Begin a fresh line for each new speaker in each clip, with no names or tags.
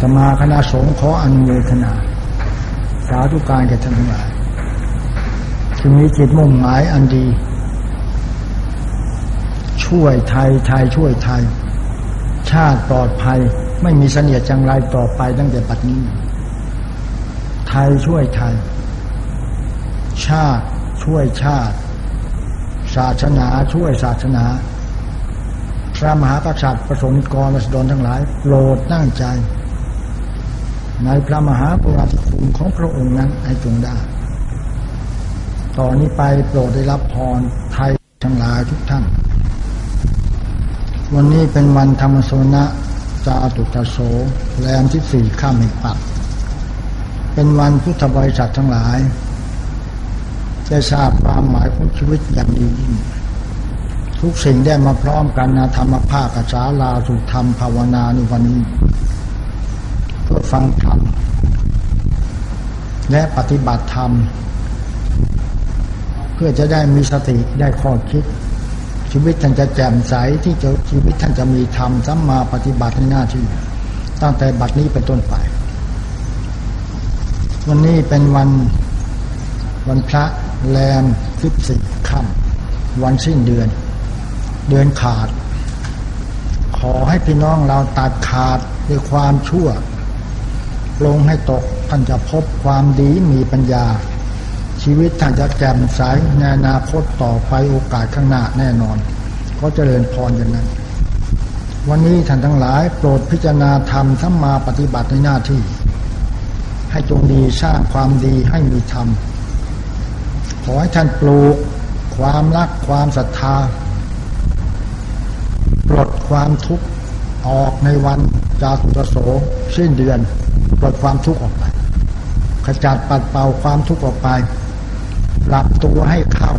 สมาคณะสงฆ์ขออนุโมทนา สาธุการแก่ท่านทั้งหลายจึงมีจิตมุ่งหมายอันดี ช่วยไทยไทยช่วยไทย ชาติปลอดภัยไม่มีเสนียดจังไรต่อไปตั้งแต่ปัจนี้ไทยช่วยไทย ชาติช่วยชาติ ศาสนาช่วยศาสนาพระมหากษัตริย์ประสงค์กรรัศดรทั้งหลายโปรดตั้งใจ ในพระมหากรุณาธิคุณของพระองค์นั้นให้จงได้ต่อนนี้ไปโปรดได้รับพรไทยทั้งหลายทุกท่าน วันนี้เป็นวันธรรมโสนะจาตุตโสแรมที่สี่ข้ามแห่งปักเป็นวันพุทธบริษัททั้งหลายจะทราบความหมายของชีวิตอย่างดียิ่งทุกสิ่งได้มาพร้อมกันนะธรรมภาคษาลาสุธรรมภาวนาในวันนี้ พื่อฟังธรรมและปฏิบัติธรรม เพื่อจะได้มีสติได้ข้อคิด ชีวิตท่านจะแจ่มใสที่จะชีวิตท่านจะมีธรรมสัมมาปฏิบัติในหน้าที่ ตั้งแต่บัดนี้เป็นต้นไป วันนี้เป็นวันวันพระแรมสิบสี่ค่ำวันสิ้นเดือน เดือนขาด ขอให้พี่น้องเราตัดขาดด้วยความชั่ว ลงให้ตกท่านจะพบความดีมีปัญญา ชีวิตท่านจะแจ่มใสในอนาคตต่อไปโอกาสข้างหน้าแน่นอน ก็เจริญพรอย่างนั้น วันนี้ท่านทั้งหลายโปรดพิจารณาธรรมทั้งมาปฏิบัติในหน้าที่ ให้จงดีสร้างความดีให้มีธรรมขอให้ท่านปลูกความรักความศรัทธาปลดความทุกข์ออกในวันจาตุตโสสิ้นเดือน ปลดความทุกข์ออกไป ขจัดปัดเป่าความทุกข์ออกไปปรับตัวให้เข้า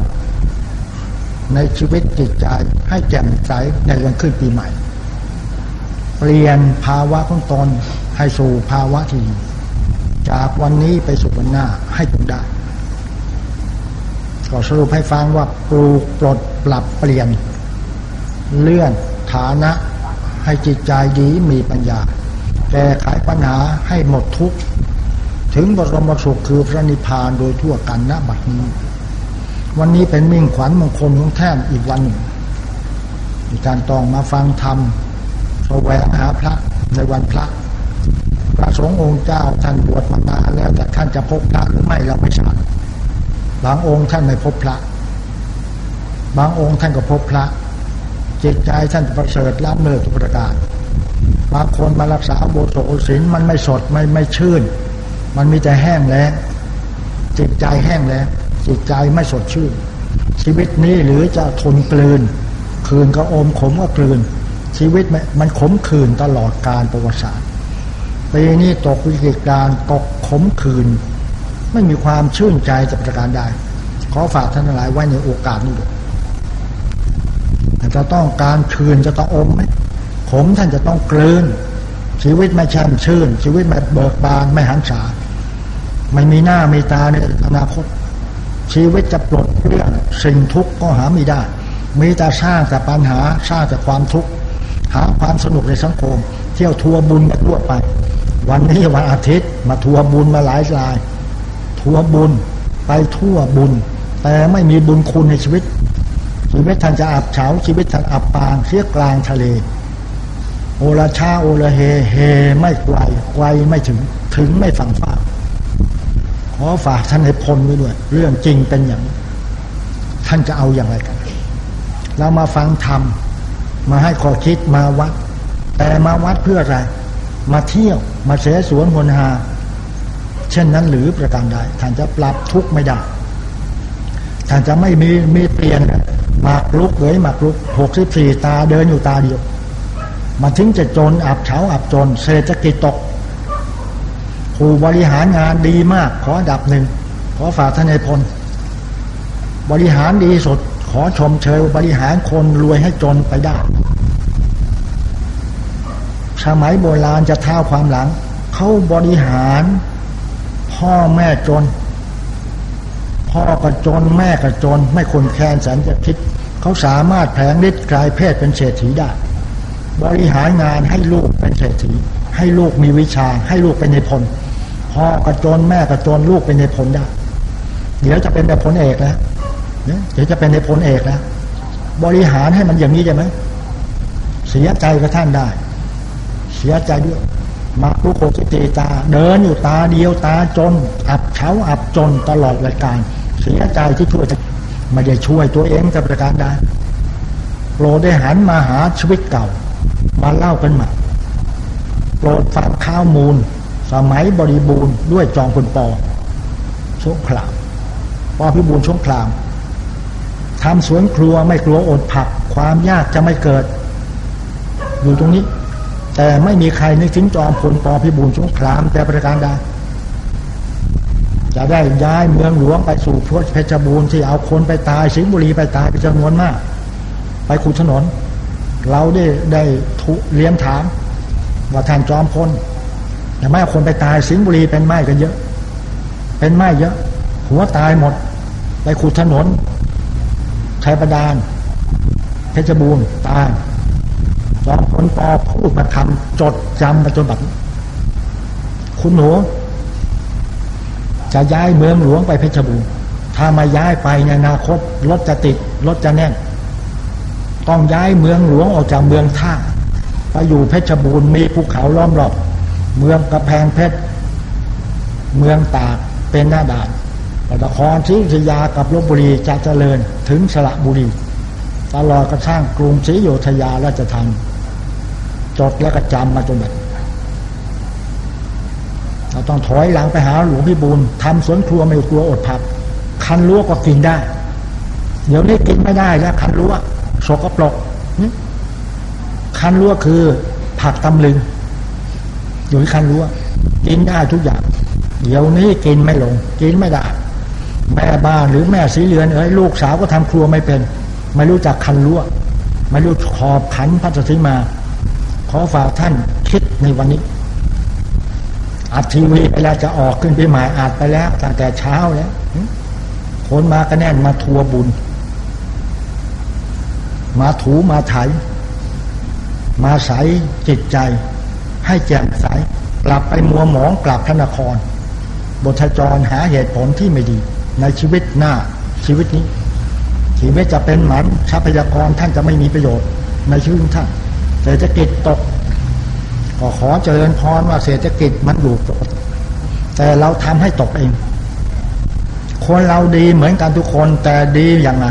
ในชีวิตจิตใจให้แจ่มใสในวันขึ้นปีใหม่ เปลี่ยนภาวะของตนให้สู่ภาวะที่จากวันนี้ไปสู่วันหน้าให้ถึงได้ก็สรุปให้ฟังว่าปลูกปลดปรับเปลี่ยน เลื่อนฐานะให้จิตใจดีมีปัญญา แก้ไขปัญหาให้หมดทุกข์ถึงบรมสุขคือพระนิพพานโดยทั่วกันณบัดนี้ วันนี้เป็นมิ่งขวัญมงคลของแท่นอีกวันหนึ่งมีการต้องมาฟังธรรมแสวงหาพระในวันพระ พระสงฆ์องค์เจ้าท่านบวชมานานแล้วแต่ท่านจะพบพระหรือไม่เราไม่ทราบบางองค์ท่านไม่พบพระ บางองค์ท่านก็พบพระจิตใจท่านประเสริฐล้ำเลิศทุกประการ บางคนมารักษาโบสถศีลมันไม่สดไม่ไม่ชื่น มันมีแต่แห้งแล้งจิตใจแห้งแล้งจิตใจไม่สดชื่น ชีวิตนี้หรือจะทนกลืน คืนก็อมขมก็กลืน ชีวิตมันขมคืนตลอดการประวัติศาสตร์ปีนี้ตกวิกฤตการตกขมคืนไม่มีความชื่นใจจะประการใดขอฝากท่านหลายไว้ในโอกาสนี้ด้วยจะต้องการคืนจะต้องอมไหม ขมท่านจะต้องกลืน ชีวิตไม่ช่ำชื่น ชีวิตไม่เบิกบานไม่หันษาไม่มีหน้าม่ตาในอนาคต ชีวิตจะปลดเปลื้องสิ่งทุกข์ก็หาไม่ได้ มีแต่สร้างแต่ปัญหาสร้างแต่ความทุกข์หาความสนุกในสังคม เที่ยวทัวร์บุญมาทั่วไป วันนี้วันอาทิตย์มาทัวร์บุญมาหลายราย ทัวร์บุญไปทั่วบุญ แต่ไม่มีบุญคุณในชีวิตชีวิตท่านจะอับเฉาชีวิตท่านอับปางเสียกลางทะเล โอละชาโอละเฮเฮไม่ไกลไกลไม่ถึงถึงไม่ฝั่งฟ้าขอฝากท่านให้พ้นไว้ด้วย เรื่องจริงเป็นอย่าง ท่านจะเอาอย่างไรกัน เรามาฟังธรรมมาให้ข้อคิดมาวัด แต่มาวัดเพื่ออะไร มาเที่ยวมาเสสวนคนหา เช่นนั้นหรือประการใดท่านจะปรับทุกข์ไม่ได้ท่านจะไม่มีมีเปลี่ยนหมากลุกเลยหมากลุกหกสิบสี่ตาเดินอยู่ตาเดียว มาถึงจะจนอับเฉาอับจน เศรษฐกิจตก ผู้บริหารงานดีมาก ขอดับหนึ่ง ขอฝากท่านในพล บริหารดีสุด ขอชมเชยบริหารคนรวยให้จนไปได้สมัยโบราณจะเท่าความหลัง เขาบริหาร พ่อแม่จน พ่อก็จนแม่ก็จน ไม่คนแค้นแสนจะคิด เขาสามารถแผงฤทธิ์กลายเพศเป็นเศรษฐีได้ บริหารงานให้ลูกเป็นเศรษฐีให้ลูกมีวิชา ให้ลูกเป็นในพลพ่อกระจนแม่กระจนลูกเป็นในพลได้ เดี๋ยวจะเป็นในพลเอกแล้วเดี๋ยวจะเป็นในพลเอกแล้วบริหารให้มันอย่างนี้ใช่ไหมเสียใจกับท่านได้ เสียใจด้วยมาลุโคสิตตา เดินอยู่ตาเดียวตาจน อับเช้าอับจนตลอดรายการ เสียใจที่ช่วยไม่ได้ช่วยตัวเองจะประการใดโปรได้หันมาหาชีวิตเก่า มาเล่ากันใหม่โปรดฟังข้าวมูล สมัยบริบูรณ์ด้วยจองคุณปอสงครามปอพิบูลสงครามทำสวนครัวไม่กลัวอดผัก ความยากจะไม่เกิด อยู่ตรงนี้ แต่ไม่มีใครนึกถึงจอมพลปอพิบูลสงครามแต่ประการใดจะได้ย้ายเมืองหลวงไปสู่พเพชรบูรณ์ที่เอาคนไปตายสิงห์บุรีไปตายเป็นจำนวนมาก ไปขุดถนน เราได้ได้ทุเลี้ยงถาม ว่าท่านจอมพลแต่ไม่เอาคนไปตายสิงห์บุรีเป็นไม้กันเยอะ เป็นไม้เยอะ หัวตายหมด ไปขุดถนนชัยประดาน เพชรบูรณ์ตายจอมพลปอพูดมาทำจดจำมาจนแบบคุณหนูจะย้ายเมืองหลวงไปเพชรบูรณ์ถ้ามาย้ายไปในอนาคตรถจะติดรถจะแน่น ต้องย้ายเมืองหลวงออกจากเมืองท่า ไปอยู่เพชรบูรณ์มีภูเขาล้อมรอบ เมืองกระแพงเพชร เมืองตากเป็นหน้าด่านนครศรีอยุธยากับลบบุรีจะเจริญถึงสระบุรี ตลอดกระทั่งกรุงศรีอยุธยาราชธรรมจดและก็จำมาจนแบบเราต้องถอยหลังไปหาหลวงพี่บุญทำสวนครัวไม่กลัวอดผัก คันรั้วก็กินได้ เดี๋ยวนี้กินไม่ได้แล้วคันรั้วโสกปรก คันรั้วคือ ผักตำลึงอยู่ที่คันรั้วกินได้ทุกอย่าง เดี๋ยวนี้กินไม่ลง กินไม่ได้ แม่บ้านหรือแม่สีเรือนเอ้ยลูกสาวก็ทำครัวไม่เป็น ไม่รู้จักคันรั้วไม่รู้ขอบขันพัสดุมา ขอฝากท่านคิดในวันนี้อัดทีวีไปแล้วจะออกขึ้นไปหมายอัดไปแล้วตั้งแต่เช้าแล้วคนมาก็แน่นมาทัวบุญ มาถูมาไถ มาใสจิตใจ ให้แจ่มใส กลับไปมัวหมองกลับพระนคร บทจรหาเหตุผลที่ไม่ดี ในชีวิตหน้าชีวิตนี้ ชีวิตจะเป็นหมันทรัพยากรท่านจะไม่มีประโยชน์ ในชีวิตท่านเศรษฐกิจตกก็ขอเจริญพรว่าเศรษฐกิจมันอยู่ตกแต่เราทำให้ตกเอง คนเราดีเหมือนกันทุกคนแต่ดีอย่างไร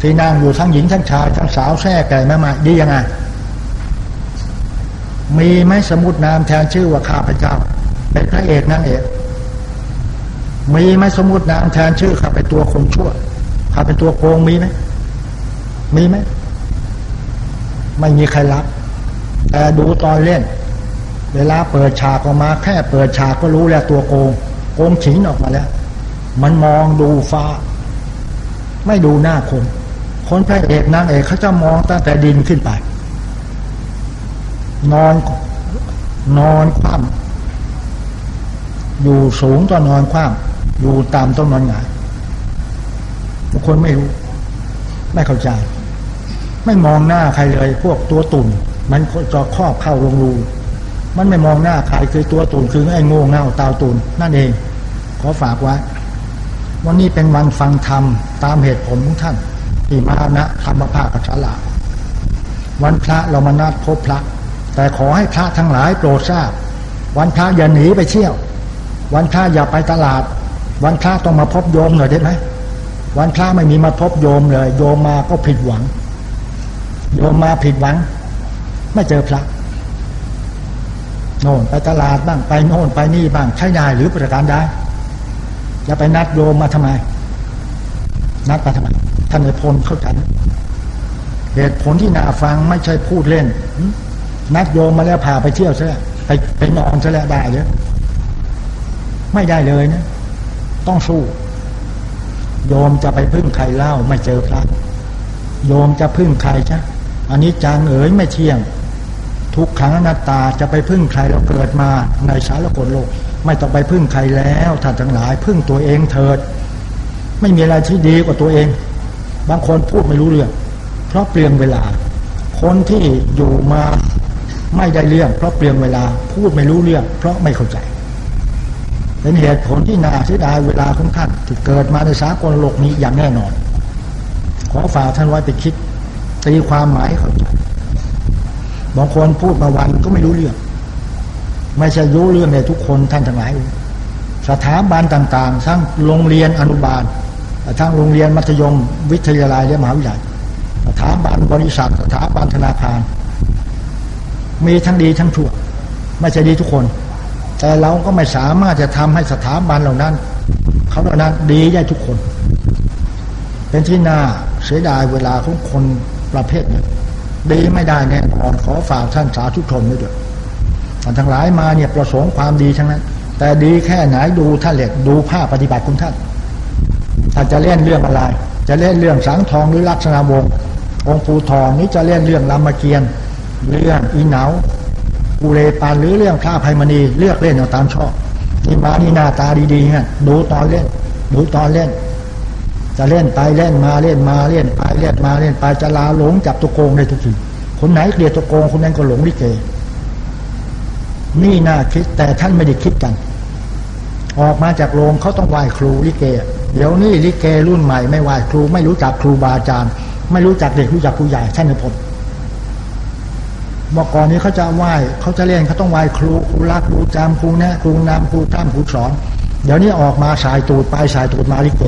ที่นั่งอยู่ทั้งหญิงทั้งชายทั้งสาวแท้แก่แม่มาดียังไง มีไหมสมุดนามแทนชื่อว่าข้าพเจ้า เป็นพระเอกนั่นเองมีไหมสมุดนามแทนชื่อข้าเป็นตัวคนชั่วข้าเป็นตัวโกงมีไหมมีไหมไม่มีใครรับ แต่ดูตอนเล่น เวลาเปิดฉากออกมา แค่เปิดฉากก็รู้แล้วตัวโกง โกงฉิงออกมาแล้ว มันมองดูฟ้า ไม่ดูหน้าคน คนพระเอกนางเอกเขาจะมองตั้งแต่ดินขึ้นไป นอนนอนคว่ำอยู่สูงต้องนอนคว่ำอยู่ต่ำต้องนอนหงายทุกคนไม่รู้ ไม่เข้าใจ ไม่มองหน้าใครเลย พวกตัวตุ่นมันจะครอบเข้าลงรูมันไม่มองหน้าใครคือตัวตุ่นคือไอ้โง่เง่าตาตุ่นนั่นเอง ขอฝากไว้วันนี้เป็นวันฟังธรรมตามเหตุผลของท่านที่มาณธรรมภาคกัฉลาวันพระเรามานัดพบพระ แต่ขอให้พระทั้งหลายโปรดทราบ วันพระอย่าหนีไปเที่ยว วันพระอย่าไปตลาด วันพระต้องมาพบโยมหน่อยได้ไหมวันพระไม่มีมาพบโยมเลย โยมมาก็ผิดหวัง โยมมาผิดหวัง ไม่เจอพระโน่นไปตลาดบ้างไปโน่นไปนี่บ้างใช้ได้หรือประการใดจะไปนัดโยมมาทำไม นัดมาทำไมท่านในพลเข้าใจเหตุผลที่น่าฟังไม่ใช่พูดเล่น นัดโยมมาแล้วพาไปเที่ยวซะแล้วไปไปนอนซะแล้วได้เลยไม่ได้เลยนะต้องสู้ โยมจะไปพึ่งใครเล่าไม่เจอพระโยมจะพึ่งใครจ้ะอันนี้จางเอ๋ยไม่เที่ยง ทุกขังอนัตตาจะไปพึ่งใครเราเกิดมาในสารกลโลก ไม่ต้องไปพึ่งใครแล้วท่านทั้งหลาย พึ่งตัวเองเถิด ไม่มีอะไรที่ดีกว่าตัวเอง บางคนพูดไม่รู้เรื่อง เพราะเปลี่ยนเวลา คนที่อยู่มา ไม่ได้เรื่องเพราะเปลี่ยนเวลาพูดไม่รู้เรื่อง เพราะไม่เข้าใจ เป็นเหตุผลที่น่าเสียดายเวลาของท่านที่เกิดมาในสากลโลกนี้อย่างแน่นอน ขอฝากท่านไว้ไปคิดตีความหมายเข้าใจบางคนพูดมาวันก็ไม่รู้เรื่อง ไม่ใช่รู้เรื่องในทุกคนท่านทั้งหลายสถาบันต่างๆ ทั้งโรงเรียนอนุบาล ทั้งโรงเรียนมัธยม วิทยาลัยและมหาวิทยาลัย สถาบันบริษัท สถาบันธนาคาร มีทั้งดีทั้งชั่ว ไม่ใช่ดีทุกคน แต่เราก็ไม่สามารถจะทำให้สถาบันเหล่านั้นเขาเหล่านั้นดีได้ทุกคน เป็นที่น่าเสียดายเวลาของคนประเภทนี้ดีไม่ได้แน่นอนขอฝากท่านสาธุชนด้วยท่านทั้งหลายมาเนี่ยประสงค์ความดีทั้งนั้น แต่ดีแค่ไหนดูท่านเล็กดูภาพปฏิบัติคุณท่านท่านจะเล่นเรื่องอะไร จะเล่นเรื่องสังทองหรือลักษณะวงศ์องค์ปูทองนี้จะเล่นเรื่องรามเกียรติ เรื่องอีเหนากูเรปานหรือเรื่องข้าภัยมณีเลือกเล่นเอาตามชอบที่มานี่หน้าตาดีๆฮะดูตอนเล่น ดูตอนเล่น จะเล่นไปเล่นมาเล่นมาเล่นไปเล่นมาเล่นไปจะลาหลงจับตัวโกงได้ทุกทีคนไหนเกลียดตัวโกงคนนั้นก็หลงลิเก นี่น่าคิดแต่ท่านไม่ได้คิดกัน ออกมาจากโรงเขาต้องไหว้ครูลิเก เดี๋ยวนี้ลิเกรุ่นใหม่ไม่ไหว้ครู ไม่รู้จักครูบาอาจารย์ ไม่รู้จักเด็กรู้จักผู้ใหญ่ท่านในผม เมื่อก่อนนี้เขาจะไหว้เขาจะเล่นเขาต้องไหว้ครูครูรักครูจำครูแนะครูนำครูตั้มครูสอน เดี๋ยวนี้ออกมาสายตูดไปสายตูดมาลิเก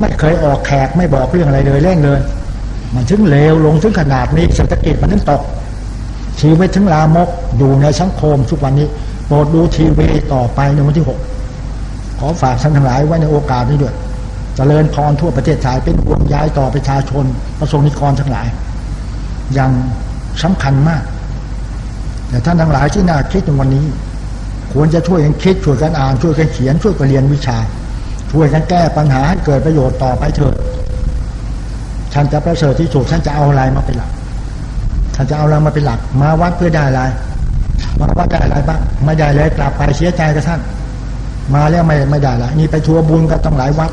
ไม่เคยออกแขกไม่บอกเรื่องอะไรเลยเล่นเลย มันถึงเลวลงถึงขนาดนี้เศรษฐกิจมันถึงตกชีวิตถึงลามกอยู่ในสังคมทุกวันนี้โปรดดูทีวีต่อไปในวันที่หกขอฝากท่านทั้งหลายไว้ในโอกาสนี้ด้วยจริญพรทั่วประเทศไทยเป็นห่วงย้ายต่อประชาชนประสงนิกรทั้งหลาย อย่างสำคัญมาก แต่ท่านทั้งหลายที่น่าคิดในวันนี้ ควรจะช่วยกันคิดช่วยกันอ่านช่วยกันเขียนช่วยกันเรียนวิชา ช่วยกันแก้ปัญหาให้เกิดประโยชน์ต่อไปเถิดท่านจะประเสริฐที่สุดท่านจะเอาอะไรมาเป็นหลักท่านจะเอาอะไรมาเป็นหลัก มาวัดเพื่อได้อะไรมาวัดได้อะไรบ้างไม่ได้เลยกลับไปเสียใจกับท่าน มาแล้วไม่ไม่ได้ละนี่ไปทัวบุญก็ต้องหลายวัด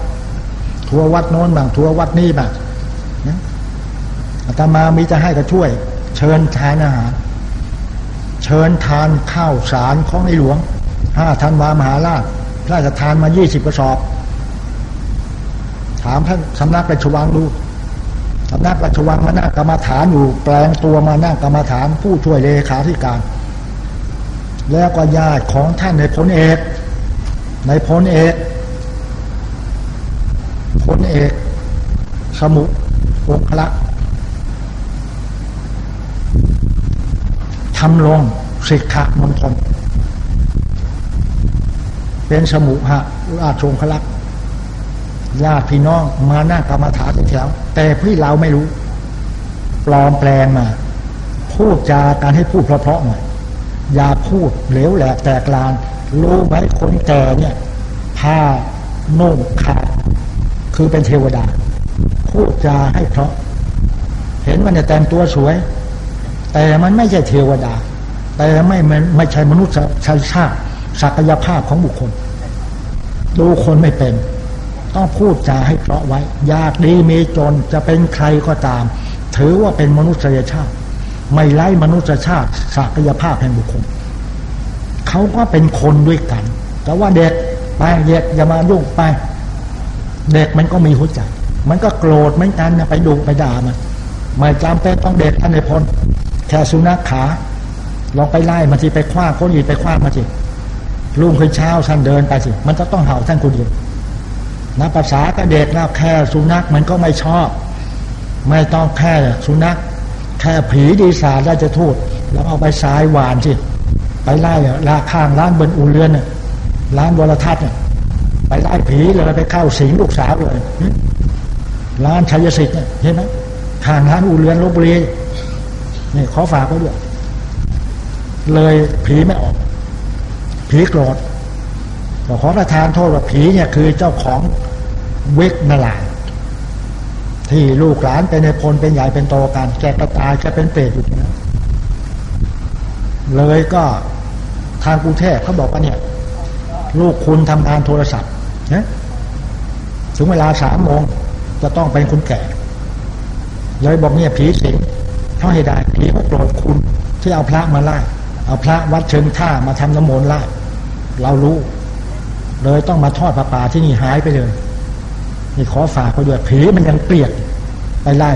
ทัววัดโน้นบ้างทัววัดนี้บ้างนะอาตมามีจะให้ก็ช่วย เชิญทานอาหาร เชิญทานข้าวสารของในหลวงห้าธันวามหาราชพระราชทานมายี่สิบกระสอบ ถามท่านสำนักราชวังดูสำนักราชวังมานั่งกรรมาฐานอยู่แปลงตัวมานั่งกรรมาฐานผู้ช่วยเลขาธิการ แล้วก็ญาติของท่านในพลเอก ในพลเอกพลเอก สมุองคละ ทำลงสิกขามณฑลเป็นสมุหะราชงคลักญาติพี่น้องมาหน้ากรรมฐานแถวแต่พี่เราไม่รู้ ปลอมแปลงมา พูดจาการให้พูดเพราะๆหน่อยอย่าพูดเหลวแหลกแตกลาน รู้ไหมคนแก่เนี่ยผ้านุ่งขาดคือเป็นเทวดา พูดจาให้เพราะ เห็นมันจะแต่งตัวสวย แต่มันไม่ใช่เทวดา แต่ไม่ไม่ใช่มนุษย์ชาชาติศักยภาพของบุคคล ดูคนไม่เป็น ต้องพูดจาให้เพราะไว้ ยากดีมีจนจะเป็นใครก็ตาม ถือว่าเป็นมนุษยชาติ ไม่ไล่มนุษยชาติศักยภาพแห่งบุคคล เขาก็เป็นคนด้วยกัน แต่ว่าเด็กไปเด็กอย่ามายุ่งไป เด็กมันก็มีหัวใจ มันก็โกรธเหมือนกันไปดูไปด่ามันไม่จำเป็นต้องเด็กท่านในพล แค่สุนัขขาลองไปไล่มาสิไปคว้าคนอื่นไปคว้ามาสิลุงเคยเช้าท่านเดินไปสิ มันจะต้องเห่าท่านคนเดียวนะภาษาก็เด็กแล้วแค่สุนัขมันก็ไม่ชอบ ไม่ต้องแค่สุนัขแค่ผีดีสาได้จะทูดแล้วเอาไปสายหวานสิไปไล่ลาข้างร้านเบนอูเรือนร้านวรทัศน์ไปไล่ผีเลยไปเข้าสิงลูกสาวเลยร้านชัยสิทธิ์เห็นไหมทางร้านอูเรือนลบบุรี นี่ขอฝากไว้ด้วยเลยผีไม่ออก ผีโกรธขอประทานโทษว่าผีเนี่ยคือเจ้าของเวกนลาที่ลูกหลานเป็นในพลเป็นใหญ่เป็นโตกันแกก็ตายแกเป็นเปรตอยู่นะเลยก็ทางกรุงเทพเขาบอกว่าเนี่ย ลูกคุณทำงานโทรศัพท์นะถึงเวลาสามโมงจะต้องเป็นคุณแก่ เลยบอกเนี่ยผีสิง เท่าให้ได้ผีเขาโกรธคุณที่เอาพระมาไล่เอาพระวัดเชิงท่ามาทำน้ำมนต์ไล่เรารู้ เลยต้องมาทอดผ้าป่าที่นี่หายไปเลยนี่ขอฝากไปด้วยผีมันยังเปลียกไปไล่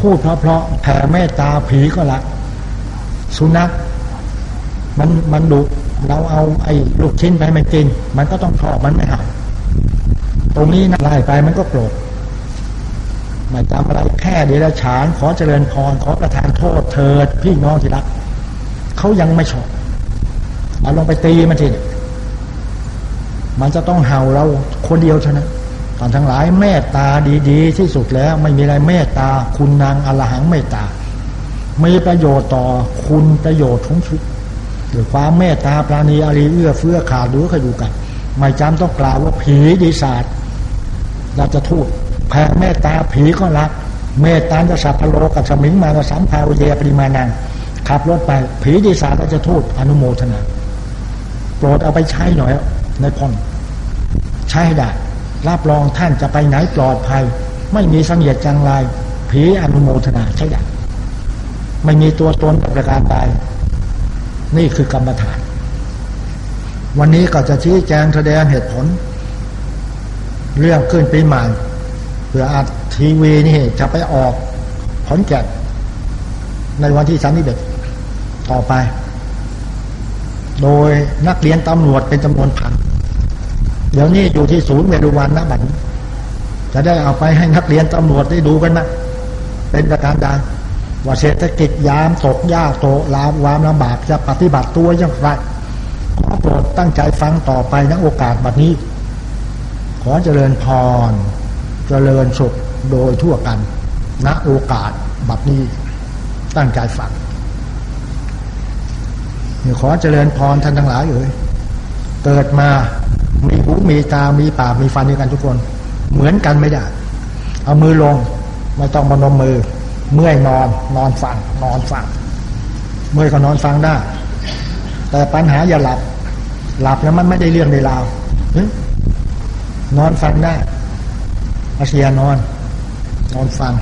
พูดเพราะๆแผ่เมตตาผีก็ละ สุนัขมันมันดุเราเอาไอ้ลูกชิ้นไปมันกิน มันก็ต้องชอบมันไม่หักตรงนี้นะไล่ไปมันก็โกรธ ไม่จำอะไรแค่เดรัจฉานขอเจริญพรขอประทานโทษเถิดพี่น้องที่รักเขายังไม่ชอบเอาลงไปตีมันทีมันจะต้องเห่าเราคนเดียวเท่านั้นตอนทั้งหลายเมตตาดีๆ ที่สุดแล้วไม่มีอะไรเมตตา คุณนางอรหังเมตตามีประโยชน์ต่อคุณประโยชน์ของชีวิตด้วยความเมตตาปราณีอารีเอื้อเฟื้อขาดรือขยู่กัน ไม่จำต้องกล่าวว่าผีดีศาสตร์เราจะทูด แผ่เมตตาผีก็รัก เมตตาจะสัพพโลกับสมิงมาสัมภาวเยปริมาณังขับรถไป ผีดีศาสตร์จะทูดอนุโมทนาโปรดเอาไปใช้หน่อยในพนใช้ได้รับรองท่านจะไปไหนปลอดภัย ไม่มีเสนียดจังไรผีอนุโมทนาใช่ได้ไม่มีตัวตนประการใดนี่คือกรรมฐาน วันนี้ก็จะชี้แจงแสดงเหตุผล เรื่องขึ้นปีใหม่ เพื่ออาทีวีนี่จะไปออกผลแก่นในวันที่สามสิบเอ็ดต่อไป โดยนักเรียนตำรวจเป็นจำนวนพันเดี๋ยวนี้อยู่ที่ศูนย์เวรุวันนะบัดจะได้เอาไปให้นักเรียนตำรวจได้ดูกันนะเป็นประการใดว่าเศรษฐกิจยามตกยากโตลามวามลำบากจะปฏิบัติตัวอย่างไรขอโปรดตั้งใจฟังต่อไปในโอกาสบัดนี้ ขอเจริญพร เจริญสุขโดยทั่วกันณโอกาสบัดนี้ตั้งใจฟังขอเจริญพรท่านทั้งหลายเอ่ยเกิดมามีหูมีตา มีปาก มีฟันด้วยกันทุกคน เหมือนกันไม่ได้ เอามือลง ไม่ต้องมานมมือ เมื่อยนอน นอนฟัง นอนฟัง เมื่อยก็นอนฟังได้ แต่ปัญหาอย่าหลับ หลับแล้วมันไม่ได้เรื่องในราว นอนฟังได้ อาเซียนอน นอนฟัง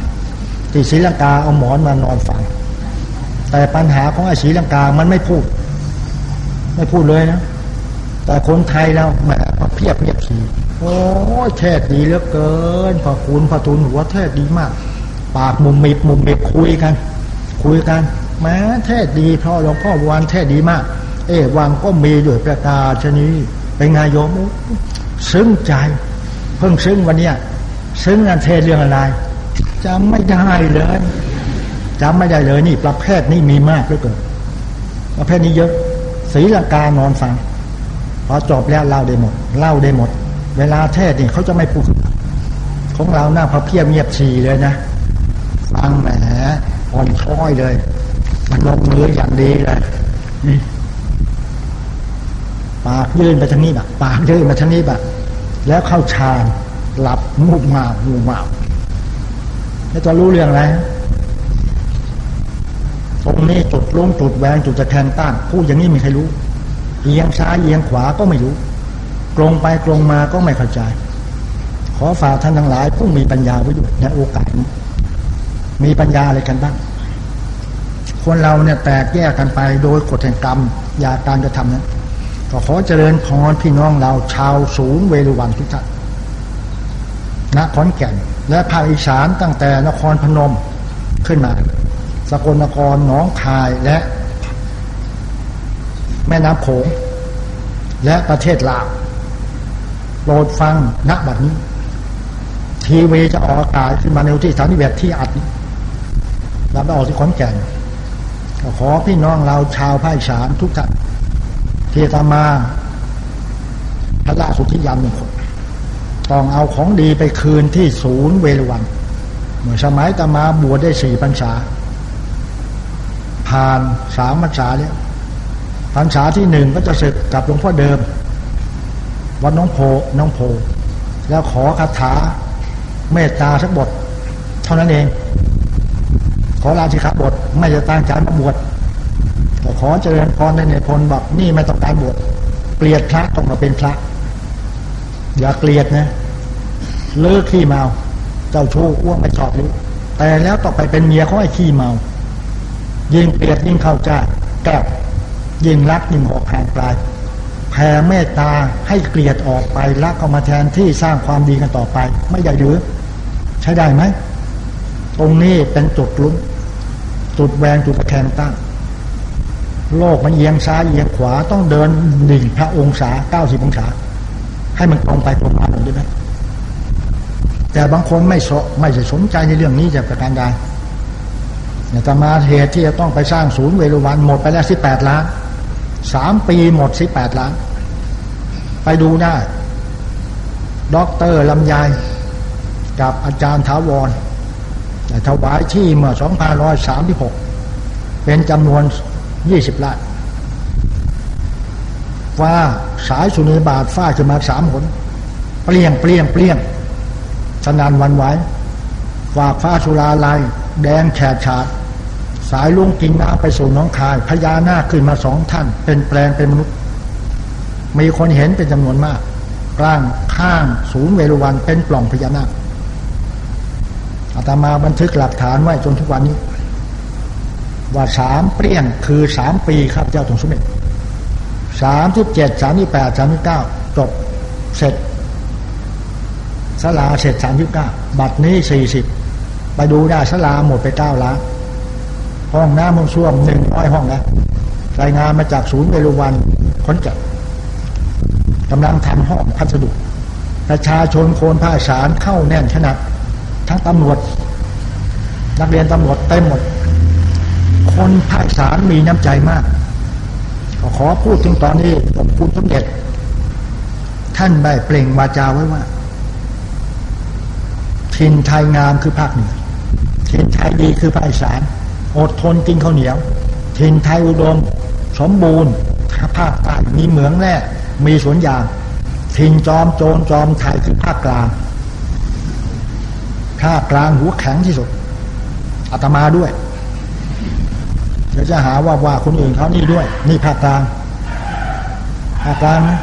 ที่ศรีลังกาเอาหมอนมานอนฟัง แต่ปัญหาของไอ้ศรีลังกามันไม่พูด ไม่พูดเลยนะ แต่คนไทยเราแหมเพียบเพียบทีโอ้แท้ดีเหลือเกินพอคุณพอทุนหัวแท้ดีมาก ปากมุมมิบมุมมิบคุยกัน คุยกันแม้แท้ดีพ่อหลวงพ่อวันแท้ดีมาก เอ๊วังก็มีด้วยประกาศชนีเป็นไงโยมซึ้งใจ เพิ่งซึ้งวันเนี้ย ซึ้งงานเทศเรื่องอะไรจำไม่ได้เลยจำไม่ได้เลยนี่ประเภทนี้มีมากเหลือเกินประเภทนี้เยอะศีลังกานอนฟังพอจบแล้วเล่าได้หมด เล่าได้หมด เวลาเทศนี่เขาจะไม่พูดของเราหน้าพอเพียบเงียบฉี่เลยนะฟังแหมอ่อนช้อยเลย มันลงมืออย่างดีเลยนี่ปากยื่นไปทางนี้แบบปากยื่นมาทางนี้แบบแล้วเข้าฌาน หลับมูมามูมาแล้วจะรู้เรื่องอะไรตรงนี้จุดลุ่งจุดแหวงจุดจะแทงต้านพูดอย่างนี้มีใครรู้เอียงซ้ายเอียงขวาก็ไม่รู้ตรงไปตรงมาก็ไม่เข้าใจ ขอฝากท่านทั้งหลายผู้มีปัญญาไว้ด้วยในโอกาสนี้มีปัญญาอะไรกันบ้างคนเราเนี่ยแตกแยกกันไปโดยกฎแห่งกรรมอยาการจะทำนั้นก็ขอเจริญพรพี่น้องเราชาวสูงเวรุวันทุกท่าน นครแก่น และภาคอีสานตั้งแต่นครพนมขึ้นมา สกลนครหนองคายและ แม่น้ำโขง และประเทศลาวโปรดฟังณบัดนี้ ทีวีจะออกอากาศขึ้นมาในที่สถานีแบบที่อัดรับออกที่ขอนแก่นขอพี่น้องเราชาวภาคอีสานทุกท่านที่ตามาพระราสุทธิยามหนึ่งคน ต้องเอาของดีไปคืนที่ศูนย์เวรวันเมื่อสมัยตมาบวชได้สี่พรรษา ผ่านสามพรรษาเนี่ยพรรษาที่หนึ่งก็จะศึกกับหลวงพ่อเดิมวัดน้องโพน้องโพ แล้วขอคาถาเมตตาสักบท เท่านั้นเอง ขอลาสิครับท ไม่จะตั้งใจมาบวชแต่ขอเจริญพรในในพลบอกนี่ไม่ต้องการบวชเกลียดพระต้องมาเป็นพระ อย่าเกลียดนะ เลิกขี้เมา เจ้าชู้อ้วงไม่ชอบรู้แต่แล้วต่อไปเป็นเมียเขาไอ้ขี้เมา ยิ่งเปรียดยิ่งเข้าใจแก้วยิ่งรักยิ่งหอกแห่งปลายแผ่เมตตาให้เกลียดออกไปรักเข้ามาแทนที่สร้างความดีกันต่อไป ไม่ใหญ่หรือ ใช้ได้ไหมตรงนี้เป็นจุดลุ้นจุดแวงจุดตะแคงตั้ง โลกมันเอียงซ้ายเอียงขวาต้องเดินหนึ่งพระองศาเก้าสิบองศา ให้มันตรงไปตรงมาหน่อยได้ไหมแต่บางคนไม่สไม่สนใจในเรื่องนี้จะประการใดเนี่มาเหตุที่จะต้องไปสร้างศูนย์เวรุวันหมดไปแล้วสิบแปดล้านสามปีหมดสิบแปดล้าน ไปดูได้ด็อกเตอร์ลำไยกับอาจารย์ทาวรถวายที่เมื่อ 2536 เป็นจำนวน 20ล้าน ฟ้าสายสุนีบาทฟ้าขึ้นมาสามผลเปลี่ยงเปลี่ยงเปลี่ยงสนานวันไหวฝากฟ้าสุราลายแดงแฉดฉาดสายลุงกินน้ำไปสู่น้องคายพญานาคขึ้นมาสองท่าน เป็นแปลงเป็นมนุษย์ มีคนเห็นเป็นจำนวนมากกลางข้างศูนย์เวรุวันเป็นปล่องพญานาคอาตมาบันทึกหลักฐานไว้จนทุกวันนี้ ว่าสามเปรี้ยงคือสามปีครับเจ้าตรงสุเมธ สามที่เจ็ดสามที่แปดสามที่เก้าจบเสร็จสลาเสร็จสามที่เก้าบัตรนี้สี่สิบไปดูได้สลาหมดไปเก้าล้านห้องน้ำห้องส้วมหนึ่งร้อยห้องแล้วรายงานมาจากศูนย์เวรุวันคนจัดกำลังทำห้องพัสดุ ประชาชนโคนผ้าสารเข้าแน่นขนาดทั้งตำรวจ นักเรียนตำรวจเต็มหมด คนภาคสารมีน้ำใจมาก ขอพูดถึงตอนนี้ผมคุณสมเด็จ ท่านได้เปล่งวาจาไว้ว่าทินไทยงามคือภาคเหนือทินไทยดีคือภาคอีสารอดทนกินข้าวเหนียวทินไทยอุดม สมบูรณ์ภาคใต้มีเหมืองแร่มีสวนยางทินจอมโจรจอมไทยคือภาคกลางภาคกลางหัวแข็งที่สุดอาตมาด้วย เดี๋ยวจะหาว่าว่าคนอื่นเขานี่ด้วย นี่ภาคกลางภาคกลางนะ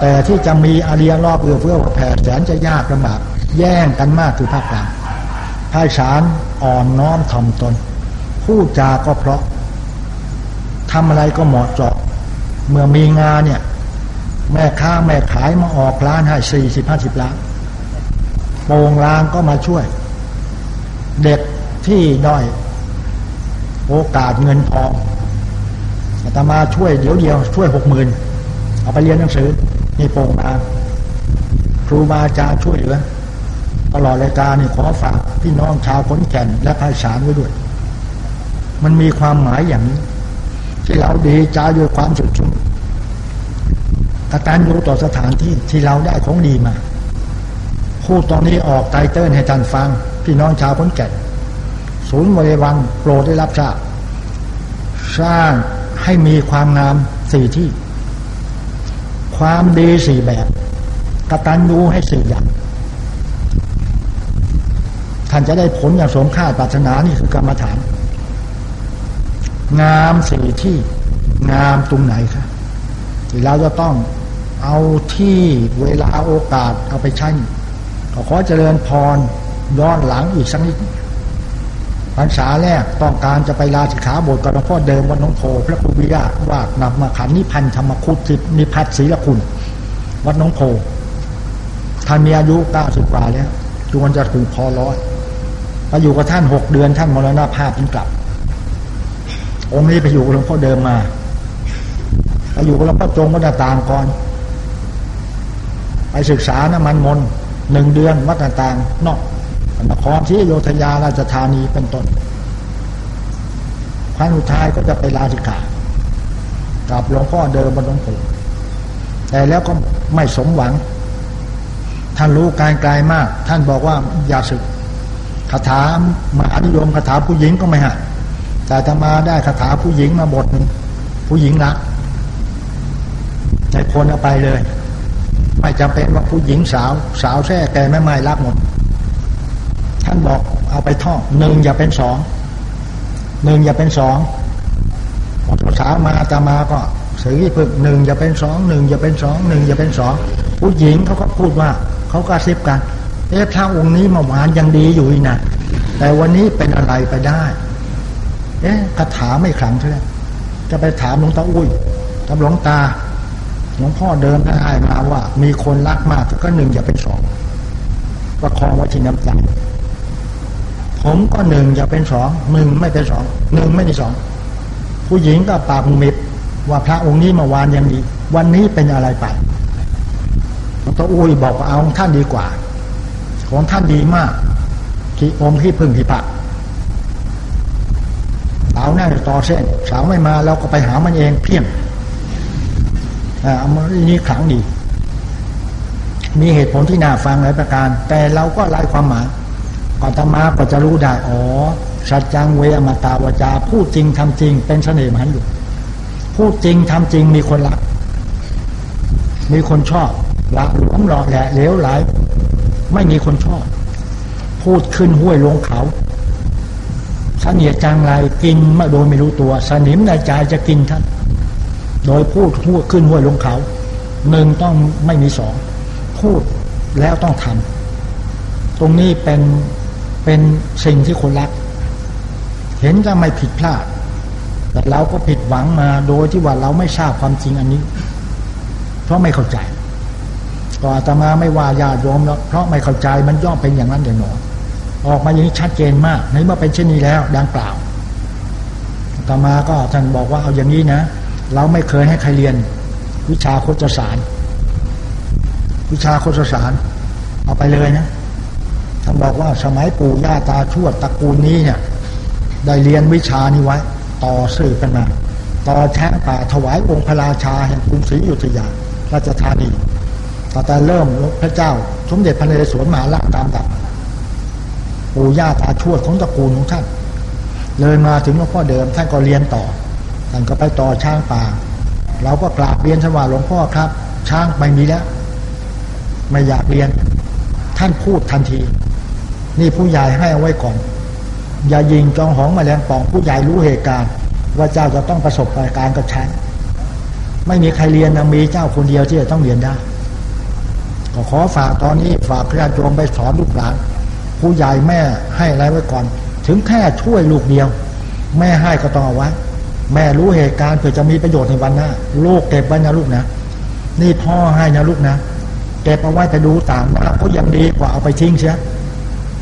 แต่ที่จะมีอาเรียรอบเอื้อเฟื้อแผ่แสนจะยากลำบากแย่งกันมากคือภาคกลางภาคสารอ่อนน้อมถ่อมตนพูดจาก็เพราะทำอะไรก็เหมาะเจาะเมื่อมีงานเนี่ย แม่ค้าแม่ขายมาออกร้านให้สี่สิบห้าสิบล้านโปงลางก็มาช่วย เด็กที่ด้อย โอกาสเงินทองอาตมาช่วยเดี๋ยวเดียวช่วยหกหมื่นเอาไปเรียนหนังสือนี่โปงลาครูบาอาจารย์ช่วยเหลือตลอดรายการนี่ขอฝากพี่น้องชาวขนแก่นและภาคสารไว้ด้วย มันมีความหมายอย่างนี้ที่เราดีใจด้วยความสุดชุนกตัญญูต่อสถานที่ที่เราได้ของดีมาพูดตอนนี้ออกไตเติ้ลให้ท่านฟัง พี่น้องชาวพนแก่ ศูนย์บริวังโปรดได้รับทราบสร้างให้มีความงามสี่ที่ ความดีสี่แบบกตัญญูให้สี่อย่าง ท่านจะได้ผลอย่างสมค่าปรารถนานี่คือกรรมฐาน งามสี่ที่งามตรงไหนครับที่เราจะต้องเอาที่เวลาโอกาสเอาไปใช้ขอเจริญพรย้อนหลังอีกสักนิด พรรษาแรกต้องการจะไปลาสิกขาบทกับหลวงพ่อเดิมวันน้องโพพระครูวิยาว่านำมาขันนิพันธ์ธรรมคุตินิพัฒศรีละคุณ วัดน้องโพท่านมีอายุเก้าสิบกว่าแล้วจวนจะถึงพอร้อยไปอยู่กับท่านหกเดือนท่านมรณภาพจึงกลับ องค์นี้ไปอยู่กับหลวงพ่อเดิมมาไปอยู่กับหลวงพ่อจงวัดตางก่อน ไปศึกษาน้ำมันมนหนึ่งเดือนวัดต่างๆนอก นครที่โยธยาราชธานีเป็นต้นครั้งสุดท้ายก็จะไปลาสิกากับหลวงพ่อเดิมบนหลวงปู่แต่แล้วก็ไม่สมหวัง ท่านรู้การไกลมาก ท่านบอกว่าอย่าศึกคาถามหานิยมคาถาผู้หญิงก็ไม่หะแต่ถ้ามาได้คาถาผู้หญิงมาบทหนึ่งผู้หญิงรักใจคนเอาไปเลย ไม่จำเป็นว่าผู้หญิงสาว สาวแท้แกไม่ไม่รักหมด ท่านบอกเอาไปท่องหนึ่งอย่าเป็นสองหนึ่งอย่าเป็นสองพอสามาตามาก็สื่อพึกหนึ่งอย่าเป็นสองหนึ่งอย่าเป็นสองหนึ่งอย่าเป็นสองผู้หญิงเขาก็พูดว่าเขาก็ซิบกันเอ๊ะพระองค์นี้มาหวานยังดีอยู่นะแต่วันนี้เป็นอะไรไปได้ เอ๊ะคาถาไม่ขลังใช่ไหมจะไปถามหลวงตาอุ้ยถามหลวงตาหลวงพ่อเดินได้มาว่า มีคนรักมากก็หนึ่งอย่าเป็นสองประคองไว้ที่น้ำใจ ผมก็หนึ่งอย่าเป็นสองหนึ่งไม่เป็นสองหนึ่งไม่เป็นสองผู้หญิงก็ปากมิดว่าพระองค์นี้มาวานยังดี วันนี้เป็นอะไรไปหลวงตาอุ้ยบอกว่าเอาท่านดีกว่า ของท่านดีมากที่อมที่พึ่งที่พักสาวนั่งต่อเส้น สาวไม่มาเราก็ไปหามันเองเพียงอ่ามันนี้ขังดี มีเหตุผลที่น่าฟังหลายประการ แต่เราก็ไล่ความหมาย กอตมาก็จะรู้ได้อ๋อสัจจังเวอมตาวจาพูดจริงทำจริง เป็นเสน่ห์มันอยู่พูดจริงทำจริงมีคนรัก มีคนชอบหลักหลวมหลอกแหละเลวไหลไม่มีคนชอบ พูดขึ้นห้วยลงเขาเสนียจังไรกินมาโดยไม่รู้ตัว สนิมในใจจะกินท่าน โดยพูดหัวขึ้นห้วยลงเขาหนึ่งต้องไม่มีสอง พูดแล้วต้องทำตรงนี้เป็น เป็นสิ่งที่คนรัก เห็นก็ไม่ผิดพลาด แต่เราก็ผิดหวังมาโดยที่ว่าเราไม่ทราบความจริงอันนี้ เพราะไม่เข้าใจก็อาตมาไม่ว่าญาติโยมแล้วเพราะไม่เข้าใจมันย่อมเป็นอย่างนั้นอย่างหนอออกมาอย่างนี้ชัดเจนมากในเมื่อเป็นเช่นนี้แล้วดังกล่าวอาตมาก็ท่านบอกว่าเอาอย่างนี้นะ เราไม่เคยให้ใครเรียน วิชาโคจศาสตร์วิชาโคจศาสตร์เอาไปเลยนะ ท่านบอกว่าสมัยปู่ย่าตาชวดตระกูลนี้เนี่ย ได้เรียนวิชานี้ไว้ ต่อสื่อกันมา ต่อแช้งป่าถวายองค์พระราชาแห่งกรุงศรีอยุธยาราชธานีต่อแต่เริ่มพระเจ้า สมเด็จพระนเรศวรมาละตามดับปู่ย่าตาชวดของตระกูลของท่าน เลยมาถึงหลวงพ่อเดิมท่านก็เรียนต่อท่านก็ไปต่อช้างป่า เราก็กราบเรียนสว่าหลวงพ่อครับ ช้างไม่มีแล้ว ไม่อยากเรียน ท่านพูดทันที นี่ผู้ใหญ่ให้เอาไว้ก่อนอย่ายิงจองหองมาแรงปอง ผู้ใหญ่รู้เหตุการณ์ ว่าเจ้าจะต้องประสบการณ์กับช้างไม่มีใครเรียนนะมีเจ้าคนเดียวที่จะต้องเรียนได้ก็ขอฝากตอนนี้ฝากพระญาติโยมไปสอนลูกหลาน ผู้ใหญ่แม่ให้อะไรไว้ก่อน ถึงแค่ช่วยลูกเดียว แม่ให้ก็ต้องเอาไว้แม่รู้เหตุการณ์เพื่อจะมีประโยชน์ในวันหน้าลูกเก็บไว้นะลูกนะ นี่พ่อให้นะลูกนะเก็บเอาไว้ไปดูต่างนะก็ยังดีกว่าเอาไปทิ้งเชีย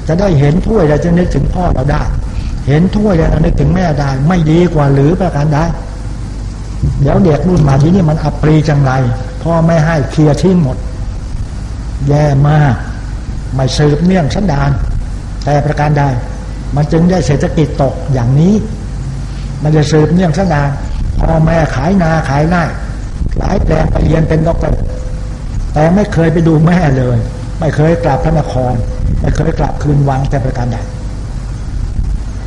จะได้เห็นถ้วยเราจะนึกถึงพ่อเราได้ เห็นถ้วยเรานึกถึงแม่ได้ ไม่ดีกว่าหรือประการใดเดี๋ยวเด็กรุ่นมาที่นี่มันอัปรีจังไร พ่อไม่ให้เคลียร์ทิ้งหมด แย่มาก ไม่สืบเนื่องสันดาน แต่ประการใดมันจึงได้เศรษฐกิจตกอย่างนี้ มันจะสืบเนื่องสันดานพ่อแม่ขายนาขายไร่หลายแปลงไปเรียนเป็นด็อกเตอร์แต่ไม่เคยไปดูแม่เลย ไม่เคยกลับพระนคร ไม่เคยกลับคืนวังแต่ประการใด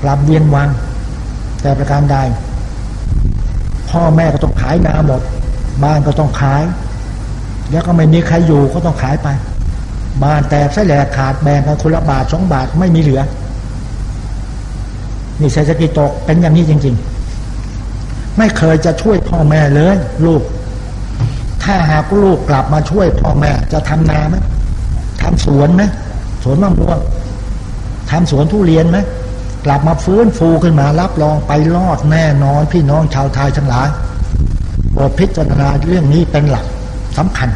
กลับเวียนวังแต่ประการใดพ่อแม่ก็ต้องขายนาหมด บ้านก็ต้องขาย แล้วก็ไม่มีใครอยู่ก็ต้องขายไป บ้านแตกแหลกขาดแบ่งกันคนละบาทสองบาทไม่มีเหลือนี่เศรษฐกิจตกเป็นอย่างนี้จริง ๆ ไม่เคยจะช่วยพ่อแม่เลย ลูก ถ้าหากลูกกลับมาช่วยพ่อแม่จะทำนาไหม ทำสวนไหมสวนมะม่วงทำสวนทุเรียนไหมกลับมาฟื้นฟูขึ้นมารับรองไปรอดแน่นอนพี่น้องชาวไทยทั้งหลายโปรดพิจารณาเรื่องนี้เป็นหลักสำคัญ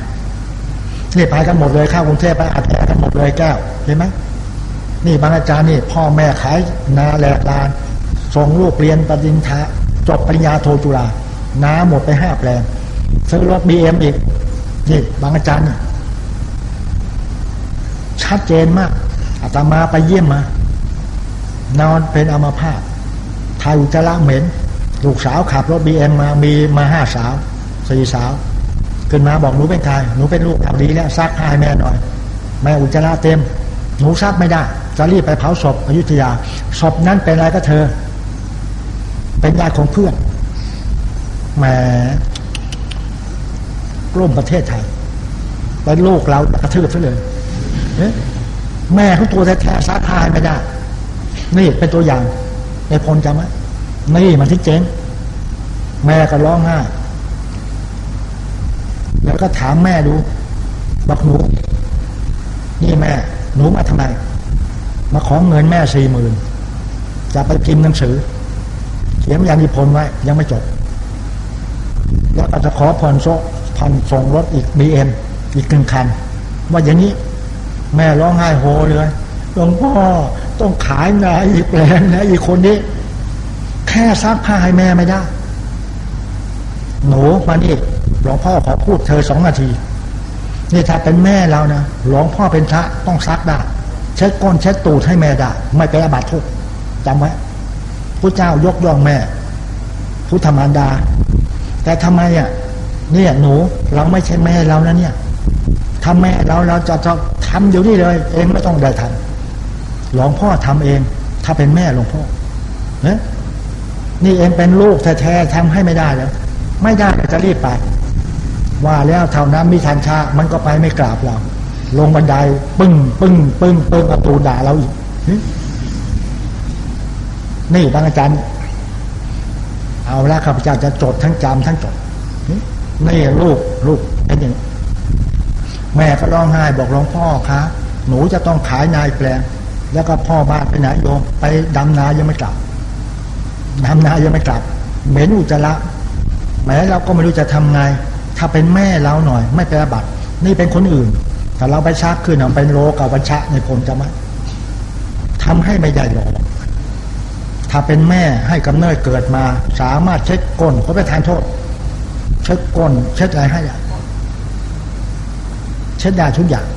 นี่ไปกันหมดเลยข้าวกรุงเทพไปอัดแอกันหมดเลยแก้วเห็นไหมนี่บางอาจารย์นี่พ่อแม่ขายนาแหลกลานส่งลูกเรียนปริญญาจบปริญญาโทจุฬาน้าหมดไปห้าแปลงซื้อรถบีเอ็มอีกนี่บางอาจารย์นี่ ชัดเจนมากอาตมาไปเยี่ยมมา นอนเป็นอมาพาตทายอุจจาระเหม็น ลูกสาวขับรถบีเอ็มมามีมาห้าสาวสี่สาว ขึ้นมาบอกหนูเป็นใครหนูเป็นลูกเอาดีแล้วซักให้แม่หน่อย แม่อุจจาระเต็ม หนูซักไม่ได้ จะรีบไปเผาศพอยุธยาศพนั้นเป็นอะไรก็เธอ เป็นญาติของเพื่อนแหมกลุ่มประเทศไทยเป็นลูกเรากระทืบซะเลย แม่เขาตัวแท้ๆซักให้ไม่ได้ นี่เป็นตัวอย่างในพลจำไหมนี่มันที่เจ๊งแม่ก็ร้องไห้แล้วก็ถามแม่ดูบอกหนู นี่แม่ หนูมาทำไม มาขอเงินแม่สี่หมื่นจะไปพิมพ์หนังสือ เขียนยานิพนธ์ไว้ ยังไม่จบ แล้วก็จะขอผ่อนโซผ่อนส่งรถอีกบีเอ็มอีกหนึ่งคัน ว่าอย่างนี้ แม่ร้องไห้โฮเลยหลวงพ่อต้องขายนาอีกแปลงนะอีกคนนี้ แค่ซักผ้าให้แม่ไม่ได้ หนูมานี่หลวงพ่อขอพูดเธอสองนาทีนี่ถ้าเป็นแม่เรานะหลวงพ่อเป็นพระต้องซักได้เช็ดก้นเช็ดตูดให้แม่ได้ไม่เป็นอาบัติทุกจำไว้พระเจ้ายกย่องแม่ พุทธมารดา แต่ทำไมอะเนี่ยหนูเราไม่ใช่แม่เรานะเนี่ยทำแม่เราเราจะ ทำอยู่นี่เลย เองไม่ต้องได้ทำหลวงพ่อทำเอง ถ้าเป็นแม่หลวงพ่อเฮ้นี่เองเป็นลูกแท้ๆทำให้ไม่ได้แล้ว ไม่ได้จะรีบไป ว่าแล้วเท่านั้นมีทันชา มันก็ไปไม่กราบเรา ลงบันไดปึ้งปึ้งปึ้งปึ้งประตูด่าเราอีกนี่บางอาจารย์ เอาละข้าพเจ้าจะจดทั้งจำทั้งจดนี่ลูกลูกเป็นอย่าง แม่ก็ร้องไห้บอกหลวงพ่อคะหนูจะต้องขายนายแปลง แล้วก็พ่อบ้านไปไหนโยม ไปดำนายังไม่กลับดำนายังไม่กลับ เหม็นอุจจาระแม้เราก็ไม่รู้จะทำไง ถ้าเป็นแม่เราหน่อย ไม่เป็นบัตนี่เป็นคนอื่น แต่เราไปชักขึ้นเป็นโลกับวัชชะในผลจะไหมทำให้ไม่ใหญ่หรอกถ้าเป็นแม่ให้กำเนิดเกิดมา สามารถเช็ดก้นเขาไปทานโทษ เช็ดก้น เช็ดอะไรให้ เช็ดได้ทุกอย่าง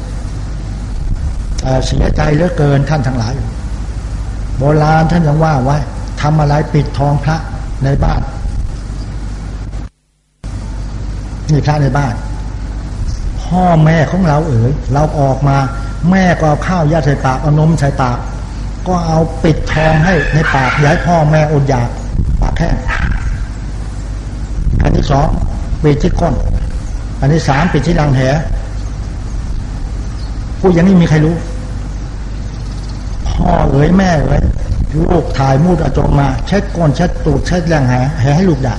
เสียใจเหลือเกินท่านทั้งหลาย โบราณท่านยังว่าไว้ทำอะไรปิดทองพระในบ้านนี่พระในบ้าน พ่อแม่ของเราเอ๋ยเราออกมา แม่ก็เอาข้าวยัดใส่ปากเอานมใส่ปาก ก็เอาปิดทองให้ในปากย้ายพ่อแม่อดอยากปากแค่อันที่สองปิดที่ก้นอันที่สามปิดที่รังแห ผู้อย่างนี้มีใครรู้ พ่อเอ๋ยแม่เอ๋ยลูกถ่ายมูดอจงมาเช็ดก้นเช็ดตูดเช็ดแรงแหแหให้ลูกด่า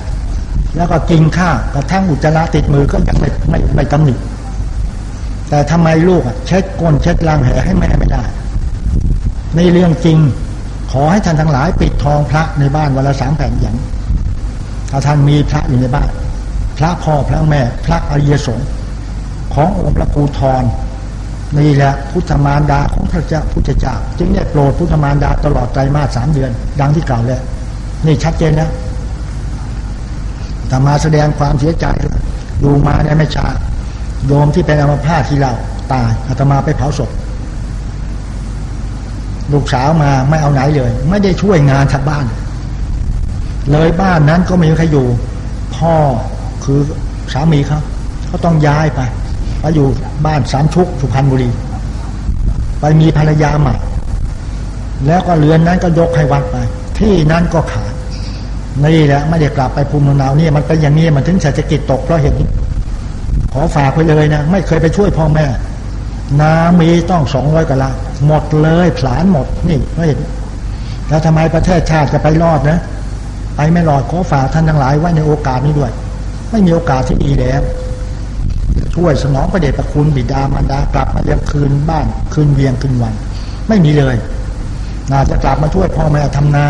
แล้วก็กินข้าวกระทั่งอุจจาระติดมือก็ยังไม่ไม่ไม่ตำหนิแต่ทำไมลูกอะเช็ดก้นเช็ดลางแหให้แม่ไม่ได้ในเรื่องจริง ขอให้ท่านทั้งหลายปิดทองพระในบ้านวันละสามแผ่นอย่างถ้าท่านมีพระอยู่ในบ้าน พระพ่อพระแม่ พระอริยสงฆ์ขององค์พระกูทร นี่แหละพุทธมารดาของพระเจ้าพุทธเจ้าจึงได้โปรดพุทธมารดาตลอดใจมาสามเดือน ดังที่กล่าวแล้วนี่ชัดเจนนะแต่มาแสดงความเสียใจดูมาเนี่ยไม่ช้าโยมที่เป็นอัมพาตที่เราตายอาตมาไปเผาศพลูกสาวมาไม่เอาไหนเลย ไม่ได้ช่วยงานชาวบ้าน เลยบ้านนั้นก็ไม่มีใครอยู่ พ่อคือสามีเขาเขาต้องย้ายไป ไปอยู่บ้านสามชุกสุพรรณบุรี ไปมีภรรยาใหม่ แล้วก็เรือนนั้นก็ยกให้วัดไป ที่นั้นก็ขายนี่แหละไม่ได้กลับไปภูมิลำเนาเนี่ยมันเป็นอย่างนี้มันถึงเศรษฐกิจตกเพราะเห็นขอฝากไปเลยนะไม่เคยไปช่วยพ่อแม่น้ามีต้องสองร้อยกว่าล้านหมดเลยผลานหมดนี่ไม่เห็นแล้วทำไมประเทศชาติจะไปรอดนะ ไปไม่รอดขอฝากท่านทั้งหลายไว้ในโอกาสนี้ด้วย ไม่มีโอกาสที่ดีแล้ว ช่วยสนองประเดชประคุณบิดามารดากลับมาเลี้ยงคืนบ้านคืนเวียงคืนวัน ไม่มีเลยน่าจะกลับมาช่วยพ่อแม่ทำนา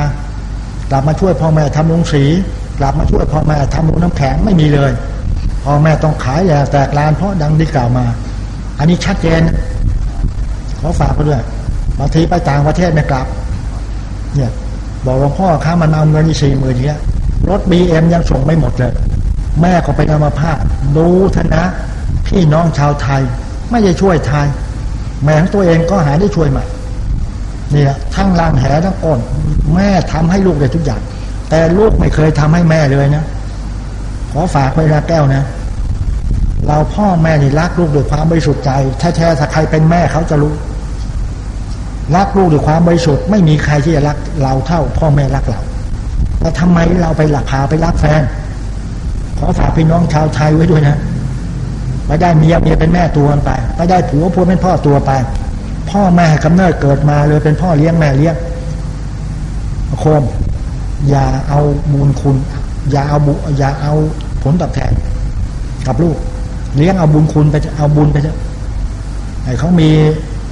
กลับมาช่วยพ่อแม่ทำลงสีกลับมาช่วยพ่อแม่ทำลงน้ำแข็งไม่มีเลยพ่อแม่ต้องขายแย่แตกลานเพราะดังที่กล่าวมา อันนี้ชัดเจน ขอฝากไปด้วยบางทีไปต่างประเทศไม่กลับ เนี่ยบอกหลวงพ่อค้ามันเอาเงินสี่หมื่นเนี้ยรถบีเอ็มยังส่งไม่หมดเลย แม่ก็ไปนำมาพาดูทนะ พี่น้องชาวไทย ไม่ได้ช่วยไทยแม่ของตัวเองก็หาได้ช่วยใหม่เนี่ยทั้งล่างแหทั้งก้นแม่ทำให้ลูกได้ทุกอย่าง แต่ลูกไม่เคยทำให้แม่เลยนะ ขอฝากไว้ละแก้วนะ เราพ่อแม่นี่รักลูกด้วยความบริสุทธิ์ใจแท้ๆถ้าใครเป็นแม่เขาจะรู้รักลูกด้วยความบริสุทธิ์ไม่มีใครที่จะรักเราเท่า พ่อแม่รักเราแต่ทำไมเราไปหลักพาไปรักแฟนขอฝากพี่น้องชาวไทยไว้ด้วยนะ ไปได้เมียเมียเป็นแม่ตัวไปไปได้ผัวผัวเป็นพ่อตัวไป พ่อแม่กำเนิดเกิดมาเลยเป็นพ่อเลี้ยงแม่เลี้ยงโคม อย่าเอาบุญคุณ อย่าเอาบุอย่าเอาผลตอบแทน กับลูก เลี้ยงเอาบุญคุณไปเอาบุญไปเถอะให้เขามี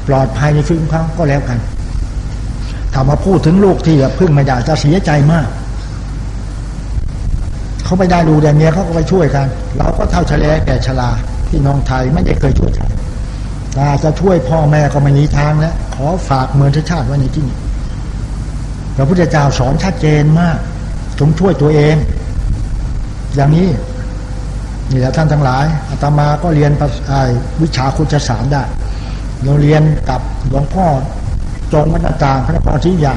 ปลอดภัยในชีวิตเขาก็แล้วกันถ้ามาพูดถึงลูกที่พึ่งไม่ได้จะเสียใจมากเขาไปได้ดูแต่เมียเขาก็ไปช่วยกัน เราก็เท่าเฉลยแก่ชลา ที่น้องไทยไม่ได้เคยช่วยใครถ้าจะช่วยพ่อแม่ก็ไม่มีทางแล้วขอฝากเมืองชาติไว้ในที่นี้พระพุทธเจ้าสอนชัดเจนมากจงช่วยตัวเอง อย่างนี้นี่แหละท่านทั้งหลายอาตมาก็เรียนวิชาคุณศาสตร์ได้เราเรียนกับหลวงพ่อจงวัฒจางพระนครศรีอยา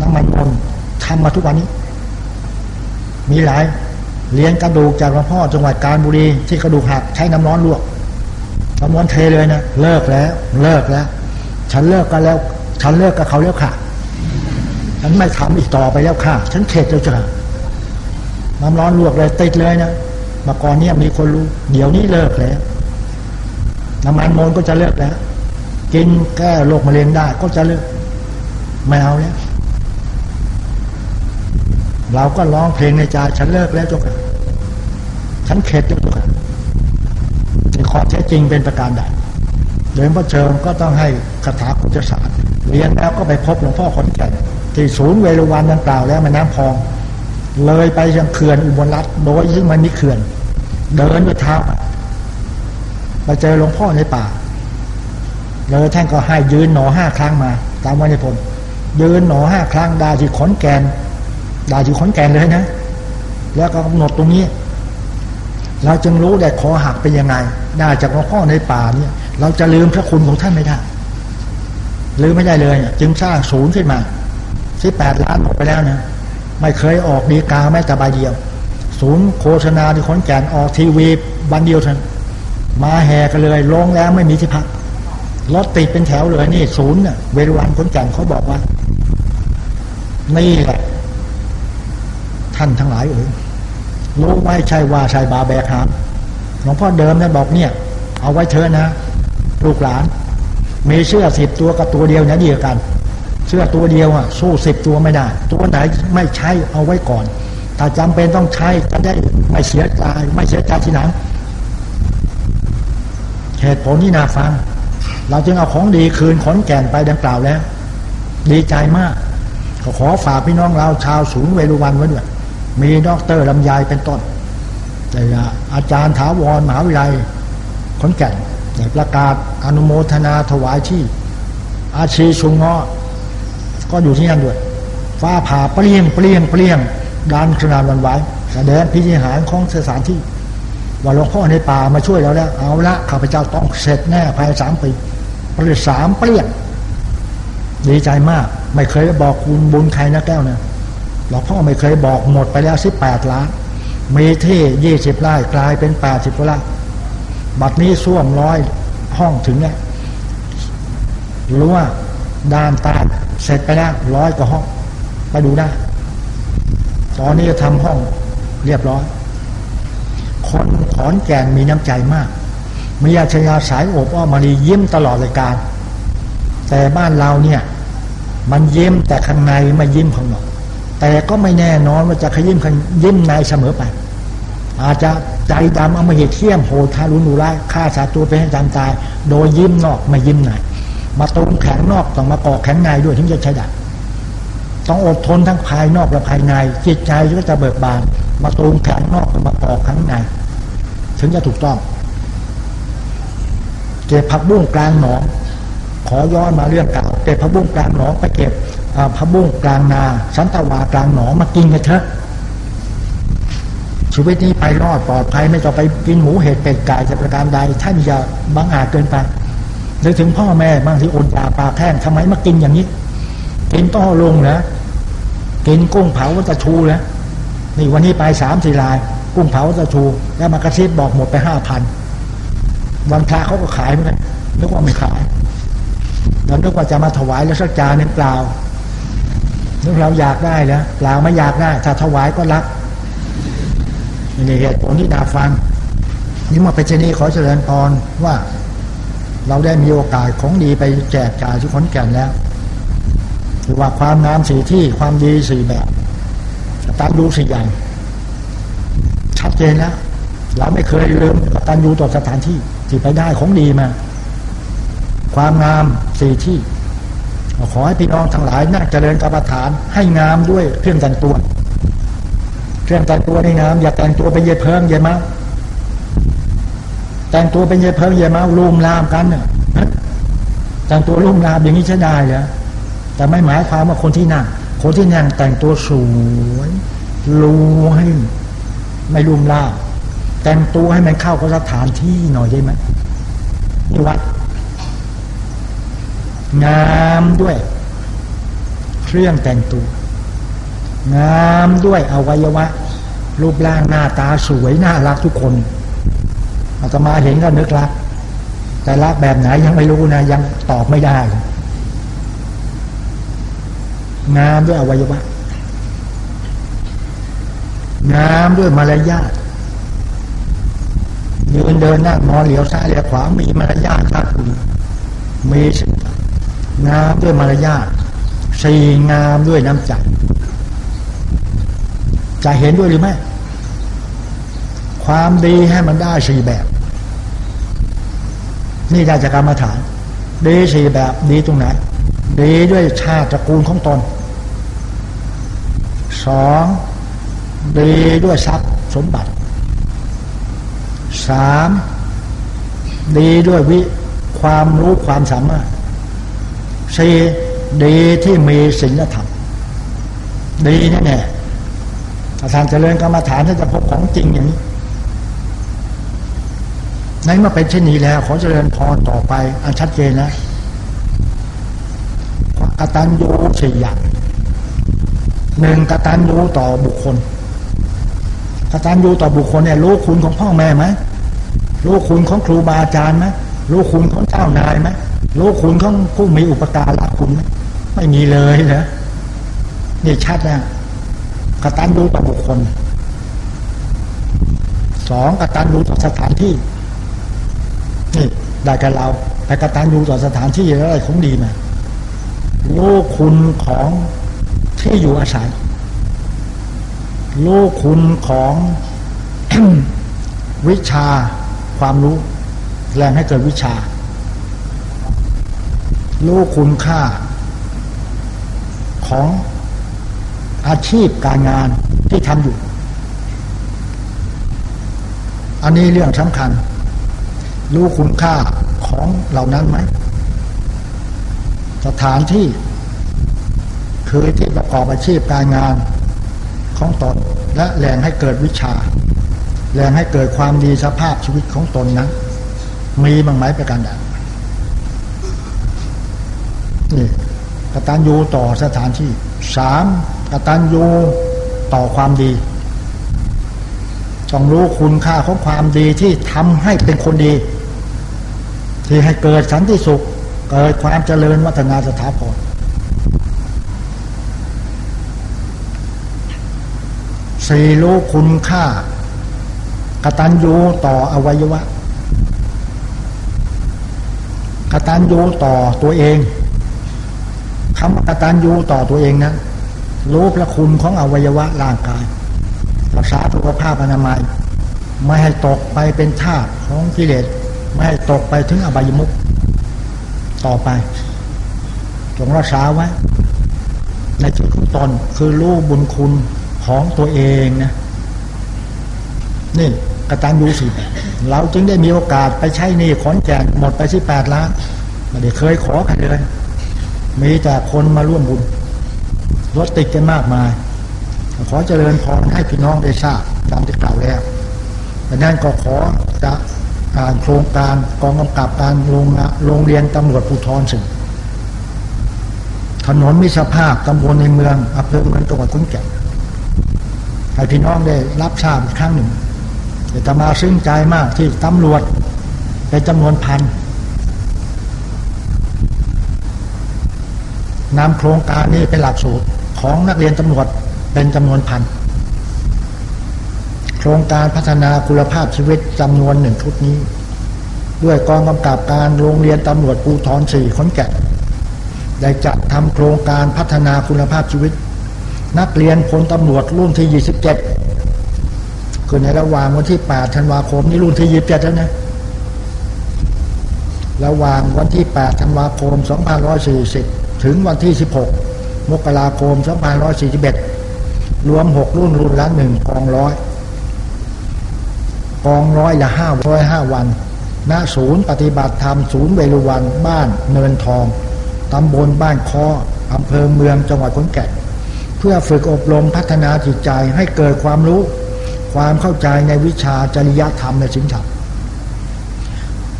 น้ำมันมนทำมาทุกวันนี้ มีหลาย เรียนกระดูกจากหลวงพ่อจังหวัดกาญบุรีที่กระดูกหักใช้น้ำร้อนลวกน้ำร้อนเทเลยนะเลิกแล้วเลิกแล้ว ฉันเลิกกันแล้ว ฉันเลิกกับเขาแล้วค่ะ ฉันไม่ทำอีกต่อไปแล้วค่ะ ฉันเข็ดแล้วจ้ะน้ำร้อนลวกเลยติดเลยนะมาก่อนเนี่ยมีคนรู้ เดี๋ยวนี้เลิกแล้วน้ำมันมนก็จะเลิกแล้ว กินแก้โรคมะเร็งได้ก็จะเลิกไม่เอาแล้ว เราก็ร้องเพลงในใจฉันเลิกแล้วจ้ะฉันเข็ดแล้วจ้ะที่ข้อแท้จริงเป็นประการใดเดินพระเชิงก็ต้องให้คาถาคุจศาสตร์เรียนแล้วก็ไปพบหลวงพ่อขอนแก่นที่ศูนย์เวรุวันดังกล่าวแล้วมันน้ำพอง เลยไปยังเขื่อนอุบลรัฐโดยซึ่งมันมีเขื่อน เดินด้วยเท้าไปเจอหลวงพ่อในป่าเลยท่านก็ให้ยืนหนอห้าครั้งมา ตามวันในผมยืนหนอห้าครั้งดาที่ขอนแก่น ดาที่ขอนแก่นเลยนะ แล้วก็กำหนดตรงนี้ เราจึงรู้ได้คอหักเป็นยังไงได้จากหลวงพ่อในป่าเนี่ยเราจะลืมพระคุณของท่านไม่ได้ลืมไม่ได้เลยจึงสร้างศูนย์ขึ้นมาสิบแปดล้านออกไปแล้วนะไม่เคยออกดีกาแม้แต่ใบเดียว ศูนย์โฆษณาที่ขอนแก่นออกทีวีบันเดียวทันมาแห่กันเลยลงแล้วไม่มีที่พักรถติดเป็นแถวเลยนี่ศูนย์เนี่ยเวรวันขอนแก่นเขาบอกว่า นี่แหละ ท่านทั้งหลายเอ่ยรู้ไม่ใช่ว่าชายบาแบกหามหลวงพ่อเดิมเนี่ยบอกเนี่ย เอาไว้เธอนะลูกหลาน มีเสื้อสิบตัวกับตัวเดียวเนี่ยเดียวกัน เสื้อตัวเดียวอะ สู้สิบตัวไม่ได้ ตัวไหนไม่ใช้เอาไว้ก่อน ถ้าจำเป็นต้องใช้จะได้ไม่เสียใจไม่เสียใจทีหลังเหตุผลที่น่าฟัง เราจึงเอาของดีคืนขอนแก่นไปดังกล่าวแล้ว ดีใจมาก ขอขอฝากพี่น้องเราชาวศูนย์เวรุวันไว้ด้วย มีด็อกเตอร์ลำยายเป็นต้นแต่อาจารย์ถาวรมหาวิทยาลัยขอนแก่นประกาศอนุโมทนาถวายที่ อาชีชุงเงาะก็อยู่ที่นั่นด้วย ฟ้าผ่าเปลี่ยงเปลี่ยงเปลี่ยงดานขนาดวันไหวแสดงพิธีหารของสถานที่ ว่าหลวงพ่อในป่ามาช่วยเราแล้ว เอาละข้าพเจ้าต้องเสร็จแน่ภายสามปีปลี่ยสามเปลี่ยงดีใจมาก ไม่เคยบอกคุณบุญใครนะแก้วนะ หลวงพ่อไม่เคยบอกหมดไปแล้วสิบแปดล้าน มีที่ยี่สิบไร่กลายเป็นแปดสิบไร่บัดนี้ส่วมร้อยห้องถึงเนี่ยรู้ว่าด้านใต้เสร็จไปแล้วร้อยกว่าห้อง ไปดูได้ตอนนี้ทำห้องเรียบร้อย คนขอนแก่นมีน้ำใจมาก มีอาชญาสายอบอ้อมาดียิ้มตลอดรายการ แต่บ้านเราเนี่ย มันยิ้มแต่ข้างในไม่ยิ้มข้างนอก แต่ก็ไม่แน่นอนว่าจะขยิ้มขยิ้มในเสมอไป อาจจะใจดำเอามาเหตุเที่ยมโหดทารุณดุร้ายฆ่าสาตัวไปให้จำตาย โดยยิ้มนอกไม่ยิ้มในมาตูมแข็งนอกต้องมาเกาะแข็งในด้วยถึงจะใช้ได้ต้องอดทนทั้งภายนอกและภายใน จิตใจก็จะเบิกบาน มาตูมแข็งนอกมาเกาะแข็งใน ถึงจะถูกต้องเก็บผักบุ้งกลางหนอง ขอย้อนมาเรื่องเก่าเก็บผักบุ้งกลางหนองไปเก็บ ผักบุ้งกลางนา สันตวากลางหนองมากินกันเถอะชีวิตนี้ไปรอดปลอดภัยไม่ต้องไปกินหมูเห็ดเป็ดไก่จะประการใดท่านอย่าบังอาจเกินไปนึกถึงพ่อแม่บางทีอดยาปลาแห้งทำไมมากินอย่างนี้กินต้อลงนะกินกุ้งเผาวัตชูนะนี่วันนี้ไปสามสี่ลาย กุ้งเผาวัตชู แล้วมากระซิบบอกหมดไปห้าพันวันพระเขาก็ขายเหมือนกันนึกว่าไม่ขายเรานึกว่าจะมาถวายแล้วสักจานนึงเปล่า นึกเราอยากได้แล้วเปล่าไม่อยากได้ถ้าถวายก็รับนี่เหตุผลที่ดาฟังนี่มาเป็นเชนีขอเจริญพรว่าเราได้มีโอกาสของดีไปแจกจ่ายที่ขอนแก่นแล้วคือว่าความงามสีที่ความดีสี่แบบตันยูสี่อย่าง ชัดเจนแล้วเราไม่เคยลืมตันยูต่อสถานที่ที่ไปได้ของดีมา ความงามสี่ที่ ขอให้พี่น้องทั้งหลายน่าเจริญกรรมฐานให้งามด้วยเครื่องแต่งตัว เครื่องแต่งตัวในงามอย่าแต่งตัวเป็นเยเพิ่งเยมาแต่งตัวเป็นเยเพิ่งเยมาลุมลามกันเนี่ยแต่งตัวลุมลามอย่างนี้ใช่ได้เหรอแต่ไม่หมายความว่าคนที่นั่งคนที่นั่งแต่งตัวสวยรูให้ไม่ลุมลามแต่งตัวให้มันเข้ากับสถานที่หน่อยได้ไหมนี่วัด งามด้วย เครื่องแต่งตัว งามด้วยอวัยวะ รูปร่างหน้าตาสวยน่ารักทุกคนอาตมาเห็นก็นึกรัก แต่รักแบบไหนยังไม่รู้นะยังตอบไม่ได้ งามด้วยอวัยวะ งามด้วยมารยาทยืนเดินนั่งนอนเหลียวซ้ายเหลียวขวามีมารยาทครับคุณมีสิ่ง งามด้วยมารยาทสี่งามด้วยน้ำใจจะเห็นด้วยหรือไม่ ความดีให้มันได้สี่แบบ นี่ได้จากกรรมฐาน ดีสี่แบบดีตรงไหน ดีด้วยชาติตระกูลของตนสองดีด้วยทรัพย์สมบัติสามดีด้วยวิความรู้ความสามารถ สี่ดีที่มีศีลธรรม ดีแน่แน่ถ้าท่านเจริญกรรมฐานท่จะพบของจริงอย่างนี้ในเมื่อเป็นเช่นนี้แล้ว ขอเจริญพรต่อไป อันชัดเจนนะกตัญญูสี่อย่างหนึ่งกตัญญูต่อบุคคลกตัญญูต่อบุคคลเนี่ยรู้คุณของพ่อแม่ไหมรู้คุณของครูบาอาจารย์ไหมรู้คุณของเจ้านายไหม รู้คุณของผู้มีอุปการะคุณไหมไม่มีเลยนะนี่ชัดนะกตัญญูต่อบุคคลสองกตัญญูต่อสถานที่ นี่ได้กับเราแต่กตัญญูต่อสถานที่อะไรของดีมาลูกคุณของที่อยู่อาศัยลูกคุณของวิชาความรู้ แรงให้เกิดวิชา รู้คุณค่า ของอาชีพการงานที่ทำอยู่ อันนี้เรื่องสำคัญ รู้คุณค่าของเหล่านั้นไหม สถานที่ คือที่ประกอบอาชีพการงานของตนและแรงให้เกิดวิชาแรงให้เกิดความดีสภาพชีวิตของตนนะมีบางไหมประการใด นี่กตัญญูต่อสถานที่สามกตัญญูต่อความดี ต้องรู้คุณค่าของความดีที่ทำให้เป็นคนดี ที่ให้เกิดสันติสุข เกิดความเจริญวัฒนาสถาพรสี่รู้คุณค่ากตัญญูต่ออวัยวะกตัญญูต่อตัวเอง คำกตัญญูต่อตัวเองนะรู้พระคุณของอวัยวะร่างกายรักษาสุขภาพอนามัย ไม่ให้ตกไปเป็นทาสของกิเลสไม่ให้ตกไปถึงอบายมุขต่อไป จงรักษาไว้ ในจุดของตนคือรู้บุญคุณของตัวเองนะนี่กระตัญญูสิเราจึงได้มีโอกาสไปใช้นี่ขอนแก่นหมดไปที่แปดล้านไม่ได้เคยขอใครเลย มีแต่คนมาร่วมบุญรถติดกันมากมาย ขอเจริญพรให้พี่น้องได้ทราบตามที่กล่าวแล้วดังนั้นก็ขอจะอ่านโครงการกองกำกับการโรงโรงเรียนตำรวจภูธรสึงถนนมิสภาพตำบลในเมืองอำเภอเมืองจังหวัดขอนแก่นให้พี่น้องได้รับทราบอีกครั้งหนึ่งแต่มาซึ้งใจมากที่ตำรวจเป็นจำนวนพัน นำโครงการนี้เป็นหลักสูตรของนักเรียนตำรวจเป็นจำนวนพัน โครงการพัฒนาคุณภาพชีวิตจำนวนหนึ่งชุดนี้ ด้วยกองกำกับการโรงเรียนตำรวจปูทรสี่ขอนแก่นได้จัดทำโครงการพัฒนาคุณภาพชีวิต นักเรียนพลตำรวจรุ่นที่ 27 คือในระหว่างวันที่ 8 ธันวาคมนี่รุ่นที่ 27 แล้วนะระหว่างวันที่ 8 ธันวาคม 2540 ถึงวันที่ 16 มกราคม 2541 รวมหกรุ่นรุ่นละหนึ่งกองร้อยกองร้อยละห้าร้อยห้าวัน ณ ศูนย์ปฏิบัติธรรม ศูนย์เวรุวัน บ้านเนินทอง ตำบลบ้านคออำเภอเมืองจังหวัดขอนแก่น เพื่อฝึกอบรมพัฒนาจิตใจให้เกิดความรู้ ความเข้าใจในวิชาจริยธรรมในสินธรรม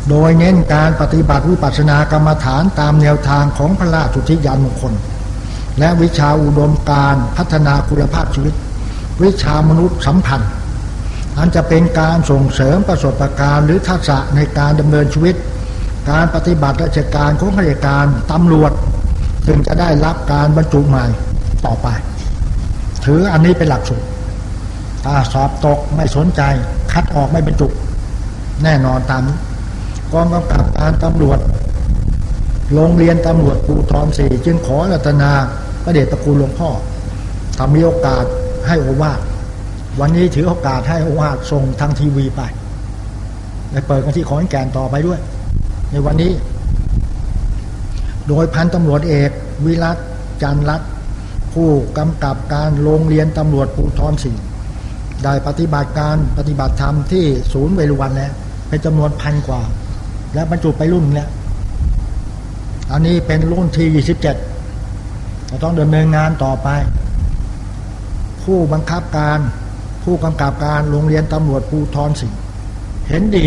โดยเน้นการปฏิบัติวิปัสสนากรรมฐานตามแนวทางของพระราชุทิยานมงคล และวิชาอุดมการพัฒนาคุณภาพชีวิต วิชามนุษย์สัมพันธ์ อันจะเป็นการส่งเสริมประสบการณ์หรือทักษะในการดำเนินชีวิต การปฏิบัติราชการของข้าราชการตำรวจจึงจะได้รับการบรรจุใหม่ต่อไป ถืออันนี้เป็นหลักสูตรถ้าสอบตกไม่สนใจคัดออกไม่บรรจุ แน่นอนตาม กองกำกับการตำรวจ โรงเรียนตำรวจปูทองสี่จึงขอรัตนาพระเดชพระคุณหลวงพ่อทำมีโอกาสให้โอวาทวันนี้ถือโอกาสให้โอวาทส่งทางทีวีไปในเปิดกันที่ขอนแก่นต่อไปด้วย ในวันนี้ โดยพันตำรวจเอกวิรัตจันรัตผู้กำกับการโรงเรียนตำรวจปูทอนสี่ได้ปฏิบัติการปฏิบัติธรรมที่ศูนย์เวรุวันแล้วเป็นจำนวนพันกว่า และบรรจุไปรุ่นแล้วอันนี้เป็นรุ่นที่ยี่สิบเจ็ดเราต้องดำเนินงานต่อไป ผู้บังคับการ ผู้กำกับการโรงเรียนตำรวจภูทรสิงห์เห็นดี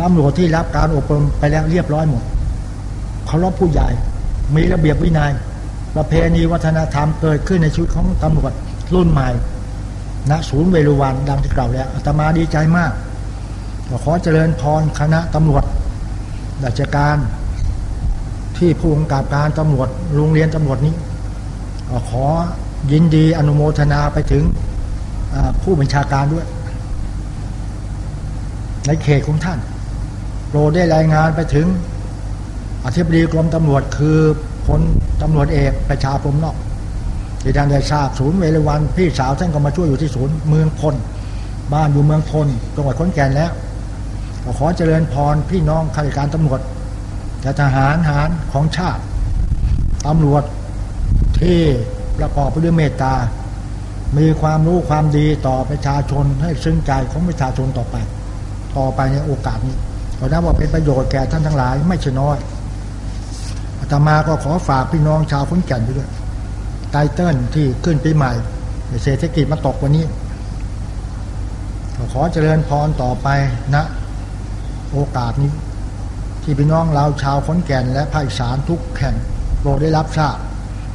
ตำรวจที่รับการอบรมไปแล้วเรียบร้อยหมดเคารพผู้ใหญ่ มีระเบียบวินยัย ประเพณีวัฒนธรรมเกิดขึ้นในชีวิตของตำรวจรุ่นใหม่ณศูนย์เวรุวันดังที่กล่าวแล้วอาตมาดีใจมาก ขอเจริญพรคณะตำรวจราชการ ที่ผู้กำกับการตำรวจโรงเรียนตำรวจนี้ขอยินดีอนุโมทนาไปถึงผู้บัญชาการด้วย ในเขตของท่านโปรดได้รายงานไปถึง อธิบดีกรมตำรวจคือพลตำรวจเอกประชาพรมนอกที่ท่านได้ทราบศูนย์เวรวัน พี่สาวท่านก็มาช่วยอยู่ที่ศูนย์เมืองพลบ้านอยู่เมืองพลจังหวัดขอนแก่นแล้ว ขอเจริญพรพี่น้องข้าราชการตำรวจทหารหารของชาติตำรวจที่ประกอบไปด้วยเมตตา มีความรู้ความดีต่อประชาชนให้ซึ้งใจของประชาชนต่อไป ต่อไปในโอกาสนี้ขอนับว่าเป็นประโยชน์แก่ท่านทั้งหลายไม่ใช่น้อยอาตมาก็ขอฝากพี่น้องชาวพุนแก่นไปด้วยไตเติ้ลที่ขึ้นปีใหม่เศรษฐกิจมาตกวันนี้ขอเจริญพรต่อไปนะ โอกาสนี้ ที่พี่น้องเราชาวขอนแก่น และภาคอีสานทุกแห่งโปรดได้รับทราบ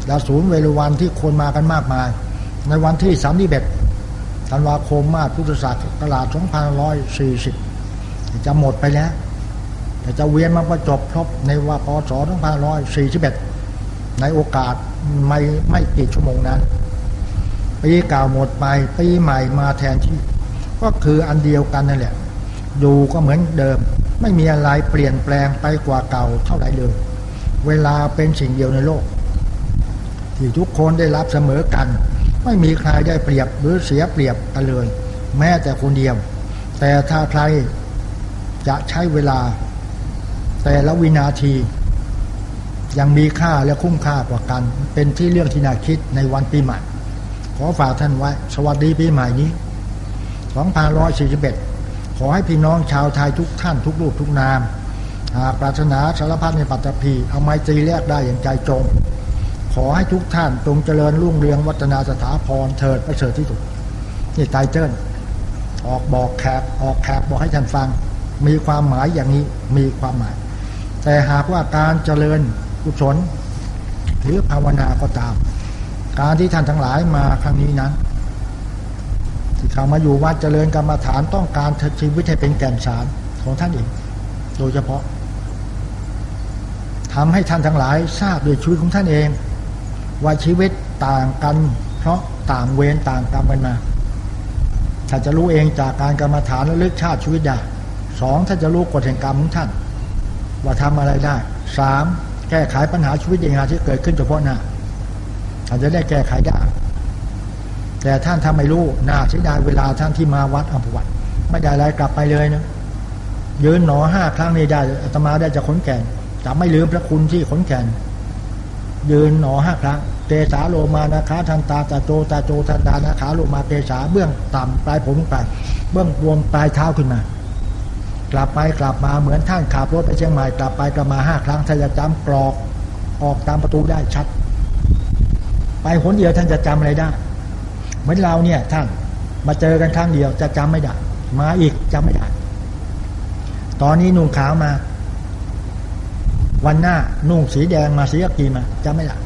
และศูนย์เวรุวันที่คนมากันมากมาย ในวันที่สามที่เบ็ดธันวาคมมาพุทธศักราช2540 จะหมดไปแล้ว แต่จะเวียนมาประจบครบในว่าพศ2541 ในโอกาสไม่ไม่กี่ชั่วโมงนั้น ปีเก่าหมดไปปีใหม่มาแทนที่ ก็คืออันเดียวกันนั่นแหละ อยู่ก็เหมือนเดิม ไม่มีอะไรเปลี่ยนแปลงไปกว่าเก่าเท่าไหร่เลย เวลาเป็นสิ่งเดียวในโลก ที่ทุกคนได้รับเสมอกัน ไม่มีใครได้เปรียบหรือเสียเปรียบกันเลย แม้แต่คนเดียว แต่ถ้าใครจะใช้เวลา แต่ละวินาที ยังมีค่าและคุ้มค่ากว่ากัน เป็นที่เรื่องที่น่าคิดในวันปีใหม่ขอฝากท่านไว้ สวัสดีปีใหม่นี้ 2541 ขอให้พี่น้องชาวไทยทุกท่านทุกรูปทุกนามหากปรารถนาสารพัดในปัตตภีเอาไม้ตรีแลกได้อย่างใจจง ขอให้ทุกท่านจงเจริญรุ่งเรืองวัฒนาสถาพรเถิดประเสริฐที่สุดนี่ไตเติ้ลออกบอกแขกออกแขกบอกให้ท่านฟัง มีความหมายอย่างนี้มีความหมาย แต่หากว่าการเจริญกุศลหรือภาวนาก็ตาม การที่ท่านทั้งหลายมาครั้งนี้นั้น ที่เขามาอยู่วัดเจริญกรรมฐานต้องการชีวิตให้เป็นแก่นสารของท่านเองโดยเฉพาะทำให้ท่านทั้งหลายทราบด้วยชีวิตของท่านเอง ว่าชีวิตต่างกัน เพราะต่างเวรต่างกรรมกันมาท่านจะรู้เองจากการกรรมฐานและลึกชาติชีวิตได้สองท่านจะรู้กฎแห่งกรรมของท่าน ว่าทำอะไรได้สามแก้ไขปัญหาชีวิตอย่างไรที่เกิดขึ้นเฉพาะหน้าท่านจะได้แก้ไขได้ แต่ท่านทำไม่รู้น่าเสียดายเวลาท่านที่มาวัดอัมพวัตไม่ได้อะไรกลับไปเลยนะยืนหนอห้าครั้งนี่ได้อาตมาได้จะขนแก่นจะไม่ลืมพระคุณที่ขนแก่นยืนหนอห้าครั้งเตสาโลมานาคาทันตาตาโจตาโจทันตานาคาโลมาเตสาเบื้องต่ำปลายผมไปเบื้องบนปลายเท้าขึ้นมา กลับไปกลับมาเหมือนท่านขับรถไปเชียงใหม่กลับไปกลับมาห้าครั้งท่านจะจำกรอกออกตามประตูได้ชัด ไปหนเดียวท่านจะจำอะไรได้ เหมือนเราเนี่ยท่านมาเจอกันครั้งเดียวจะจำไม่ได้ มาอีกจำไม่ได้ ตอนนี้นุ่งขาวมา วันหน้านุ่งสีแดงมาสีกีมาจำไม่ได้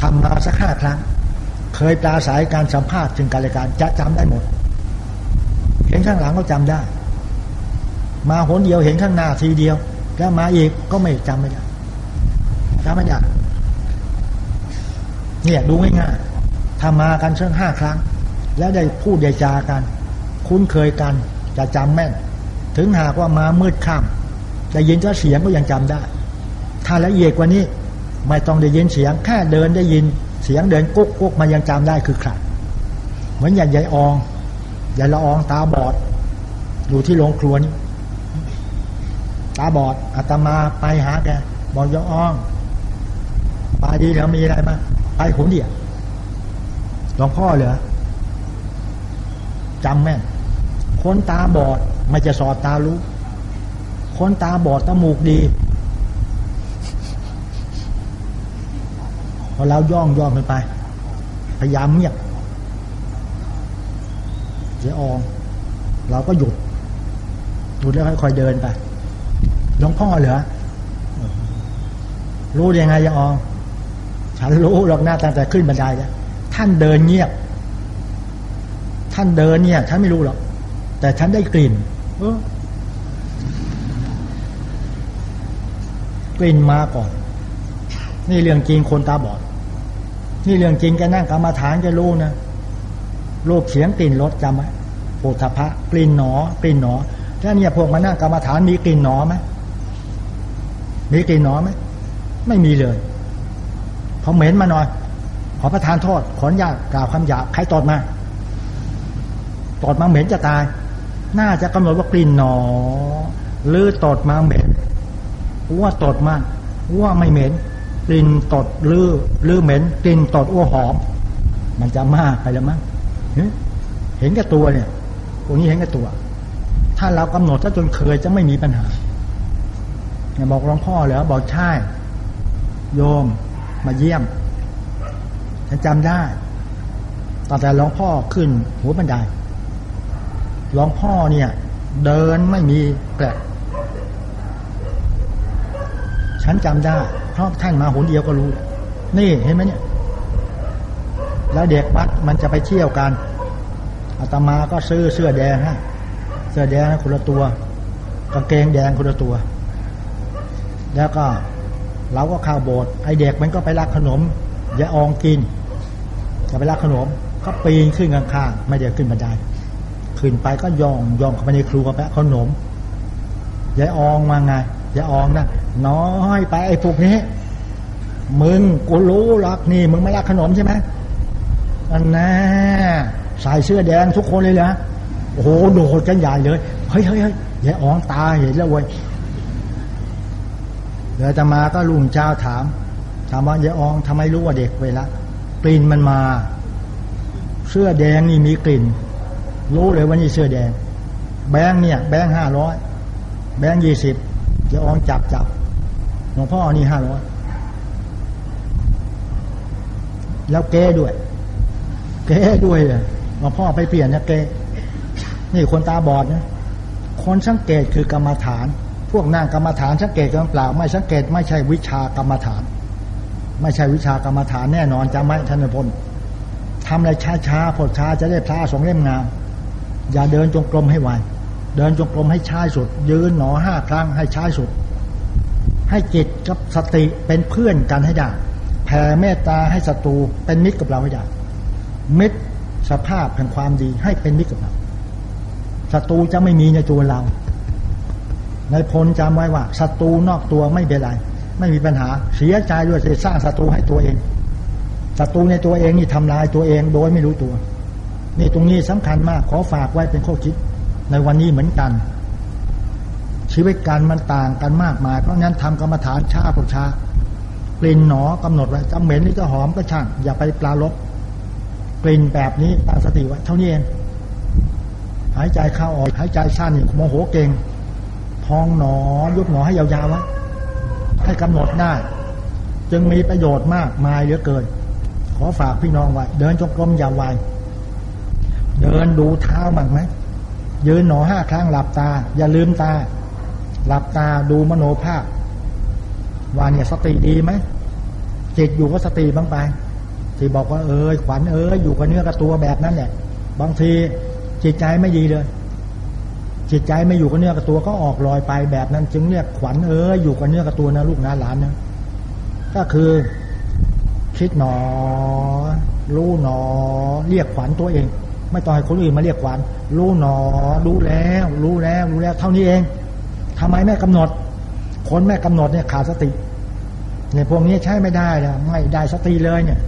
ทำมาสักห้าครั้ง เคยปราศัยการสัมภาษณ์ถึงการรายการจะจำได้หมด เห็นข้างหลังก็จำได้ มาหนเดียวเห็นข้างหน้าทีเดียว แล้วมาอีกก็ไม่จำไม่ได้จำไม่ได้เนี่ยดูง่ายๆ ทำมากันเชิงห้าครั้ง แล้วได้พูดได้จากัน คุ้นเคยกันจะจำแม่น ถึงหากว่ามามืดค่ำได้ยินเสียงก็ยังจำได้ ถ้าละเอียดกว่านี้ไม่ต้องได้ยินเสียงแค่เดินได้ยินเสียงเดินกุ๊กกุ๊กมายังจำได้คือใครเหมือนอย่างยายอองยายละอองตาบอด อยู่ที่โรงครัวนี่ตาบอดอาตมาไปหาแกบอกยายอองไปดีแล้วมีอะไรมาไปคนเดียว หลวงพ่อเหรอจำแม่น คนตาบอดไม่จะสอดตารู้ คนตาบอดตามูกดี พอเราย่องย่องขึ้นไป พยายามเงียบเสียอองเราก็หยุดหยุดแล้วค่อยๆเดินไปหลวงพ่อเหรอรู้ยังไงยังออง ฉันรู้หรอกหน้าตั้งแต่ขึ้นบันไดแล้ว ท่านเดินเงียบ ท่านเดินเนี่ยฉันไม่รู้หรอก แต่ฉันได้กลิ่นกลิ่นมาก่อน นี่เรื่องจริงคนตาบอด นี่เรื่องจริงแกนั่งกรรมาฐานแกรู้นะรูปเสียงกลิ่นรสจำไหมโพธพะกลิ่นหนอกลิ่นหนอถ้าเนี่ยพวกมานั่งกรรมาฐานมีกลิ่นหนอไหมมีกลิ่นหนอไหมไม่มีเลยพอเหม็นมาหน่อย ขอประทานโทษขออนุญาตกล่าวคำหยาบใครตอดมาตอดมาเหม็นจะตาย น่าจะกำหนดว่ากลิ่นหนอ หรือตอดมาเหม็นว่าตอดมาว่าไม่เหม็นกลิ่นตอดลือลือเหม็นกลิ่นตอดอ้วหอม มันจะมากไปแล้วมั้งเห็นกับตัวเนี่ยพวกนี้เห็นกับตัว ถ้าเรากำหนดถ้าจนเคยจะไม่มีปัญหาเนี่ยบอกหลวงพ่อเหรอบอกใช่โยมมาเยี่ยม ฉันจำได้ตอนแต่หลวงพ่อขึ้น หัวบันไดหลวงพ่อเนี่ย เดินไม่มีแกลฉันจำได้เพราะท่านมาหนเดียวก็รู้ นี่เห็นไหมเนี่ย แล้วเด็กวัดมันจะไปเที่ยวกันอาตมาก็ซื้อเสื้อแดงฮะเสื้อแดงคนละตัวกางเกงแดงคนละตัว แล้วก็เราก็ข้าวโบสถ์ไอเด็กมันก็ไปรักขนมยาอองกิน จะไปรักขนมก็ปีนขึ้นข้างๆไม่ได้ขึ้นบันไดขึ้นไปก็ย่องย่องเข้าไปในครัวแปะขนมยายอองมาไงยายอองนะน้อยไปไอ้พวกนี้ มึงกูรู้รักนี่ มึงไม่รักขนมใช่ไหมอันน่ใส่เสื้อแดงทุกคนเลยนะโอ้โหโดดกันใหญ่เลยเฮ้ยเฮ้ยเฮ้ยยายอองตาเห็นแล้วเว้ยเดี๋ยวจะมาก็ลุงเจ้าถาม ถามว่ายายอองทำไมรู้ว่าเด็กเวลา กลิ่นมันมา เสื้อแดงนี่มีกลิ่น รู้เลยว่านี่เสื้อแดง แบงเนี่ย แบงห้าร้อยแบงยี่สิบยายอองจับจับหลวงพ่อนี่ห้าร้อยแล้วเก้ด้วย เก้ด้วยเลยหลวงพ่อไปเปลี่ยนนะเก้นี่คนตาบอดนะคนสังเกตคือกรรมฐาน พวกนั่งกรรมฐานสังเกตกันเปล่า ไม่สังเกตไม่ใช่วิชากรรมฐาน ไม่ใช่วิชากรรมฐานแน่นอนจะไม่ท่านพลทำอะไรช้าๆผดช้าจะได้พระสองเล่มงาม อย่าเดินจงกรมให้ไวเดินจงกรมให้ช้าสุด ยืนหนอห้าครั้งให้ช้าสุด ให้จิตกับสติเป็นเพื่อนกันให้ได้แผ่เมตตาให้ศัตรูเป็นมิตรกับเราให้ได้มิตรสภาพแห่งความดีให้เป็นมิตรกับเราศัตรูจะไม่มีในตัวเรา ในพลจำไว้ว่าศัตรูนอกตัวไม่เป็นไร ไม่มีปัญหาเสียใจด้วยสร้างศัตรูให้ตัวเองศัตรูในตัวเองนี่ทำลายตัวเองโดยไม่รู้ตัว นี่ตรงนี้สำคัญมากขอฝากไว้เป็นข้อคิด ในวันนี้เหมือนกัน ชีวิตการมันต่างกันมากมาย เพราะงั้นทำกรรมฐานช้าพอช้ากลิ่นหนอกำหนดไว้จะเหม็นหรือจะหอมก็ช่าง อย่าไปปลาลบกลิ่นแบบนี้ตั้งสติไว้เท่านี้เองหายใจเข้าออกหายใจสั้นโมโหเก่งพองหนอยุบหนอให้ยาวๆไว้ ให้กำหนดได้ จึงมีประโยชน์มากมายเหลือเกิน ขอฝากพี่น้องไว้เดินจงกรมอย่าไวเดินดูเท้าบ้างไหมยืนหนอห้าครั้งหลับตา อย่าลืมตา หลับตาดูมโนภาพว่าเนี่ยสติดีไหมจิตอยู่ก็สติบ้างไปที่บอกว่าเออขวัญเอออยู่กับเนื้อกับตัวแบบนั้นเนี่ยบางทีจิตใจไม่ดีเลย จิตใจไม่อยู่กับเนื้อกับตัวก็ออกลอยไปแบบนั้น จึงเรียกขวัญเอออยู่กับเนื้อกับตัวนะลูกนะหลานนะก็คือคิดหนอ รู้หนอ เรียกขวัญตัวเอง ไม่ต้องให้คนอื่นมาเรียกขวัญรู้หนอ รู้แล้ว รู้แล้ว รู้แล้ว เท่านี้เองทำไมแม่กำหนด คนแม่กำหนดเนี่ยขาดสติเนี่ยพวกนี้ใช้ไม่ได้นะไม่ได้สติเลยเนี่ย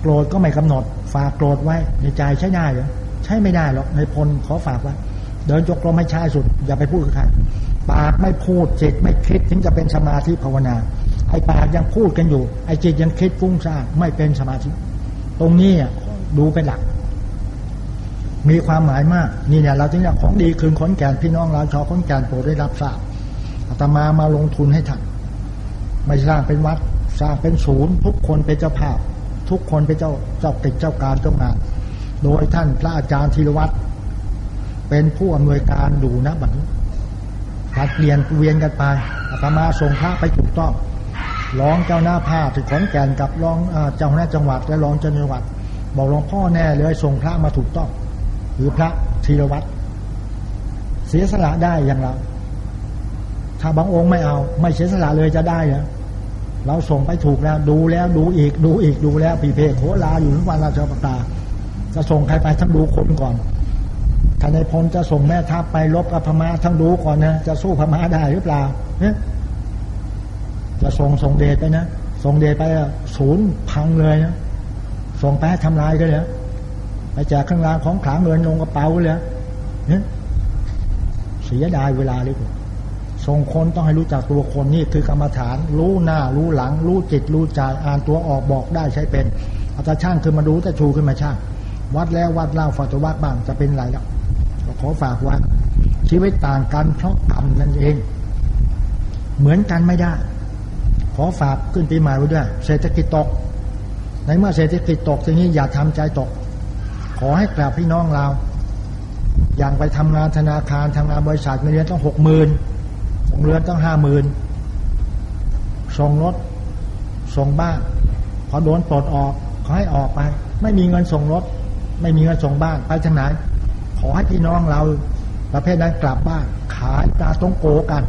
โกรธก็ไม่กำหนด ฝากโกรธไว้ในใจใช้ได้เหรอ ใช้ไม่ได้หรอกในพลขอฝากไว้เดินจกลมไม่ใช่สุด อย่าไปพูดกับใครปากไม่พูดจิตไม่คิดถึงจะเป็นสมาธิภาวนา ไอ้ปากยังพูดกันอยู่ ไอ้จิตยังคิดฟุ้งซ่านไม่เป็นสมาธิ ตรงนี้ดูเป็นหลัก มีความหมายมาก นี่เนี่ยเราจึงอยากของดีคืนขนแก่นพี่น้องเราชาวขนแก่นโปรดได้รับทราบอาตมามาลงทุนให้ท่านไม่สร้างเป็นวัด สร้างเป็นศูนย์ ทุกคนเป็นเจ้าภาพ ทุกคนเป็นเจ้าเจ้าติดเจ้าการเจ้างาน โดยท่านพระอาจารย์ธีรวัตรเป็นผู้อำนวยการดูนะบัดนี้ผัดเปลี่ยนเวียนกันไปอาตมาส่งพระไปถูกต้องร้องเจ้าหน้าภาพที่ขอนแก่นกับรองเจ้าหน้าจังหวัดและรองเจ้าจังหวัด บอกหลวงพ่อแน่เลยส่งพระมาถูกต้อง หรือพระธีรวัตรเสียสละได้อย่างเราถ้าบางองค์ไม่เอา ไม่เสียสละเลยจะได้เหรอเราส่งไปถูกแล้ว ดูแล้วดูอีกดูอีกดูแล้วปีเพโคลาอยู่ทุกวันราชปตา จะส่งใครไปทั้งดูคนก่อนถ้าในพลจะส่งแม่ทัพไปลบกับพม่าทั้งดูก่อนนะจะสู้พม่าได้หรือเปล่าเนี่ยจะส่งส่งเดชไปนะส่งเดชไปศูนย์พังเลยนะส่งไปให้ทำลายก็เลยไปแจกข้างล่างของขลังเงินลงกระเป๋าเลยเนี่ยเสียดายเวลาเลยส่งคนต้องให้รู้จักตัวคนนี่คือกรรมฐาน รู้หน้า รู้หลัง รู้จิต รู้ใจอ่านตัวออกบอกได้ใช้เป็นอาจารย์ช่างคือมารู้แต่ชูขึ้นมาช่าง วัดแล้ววัดเล่าฝัตวัดบ้างจะเป็นไรแล้วก็ขอฝากว่าชีวิตต่างกันเพราะกรรมนั่นเอง เหมือนกันไม่ได้ ขอฝากขึ้นปีใหม่ไว้ด้วย เศรษฐกิจตก ในเมื่อเศรษฐกิจตกทีนี้อย่าทำใจตก ขอให้กราบพี่น้องเรา อย่างไปทำงานธนาคารทำงานบริษัทเงินเดือนต้องหกหมื่นเรือนต้องห้าหมื่นส่งรถส่งบ้านพอโดนปลดออกขอให้ออกไป ไม่มีเงินส่งรถ ไม่มีเงินส่งบ้านไปทางไหนขอให้พี่น้องเราประเภทนั้นกลับบ้าน ขายตาตรงโกกัน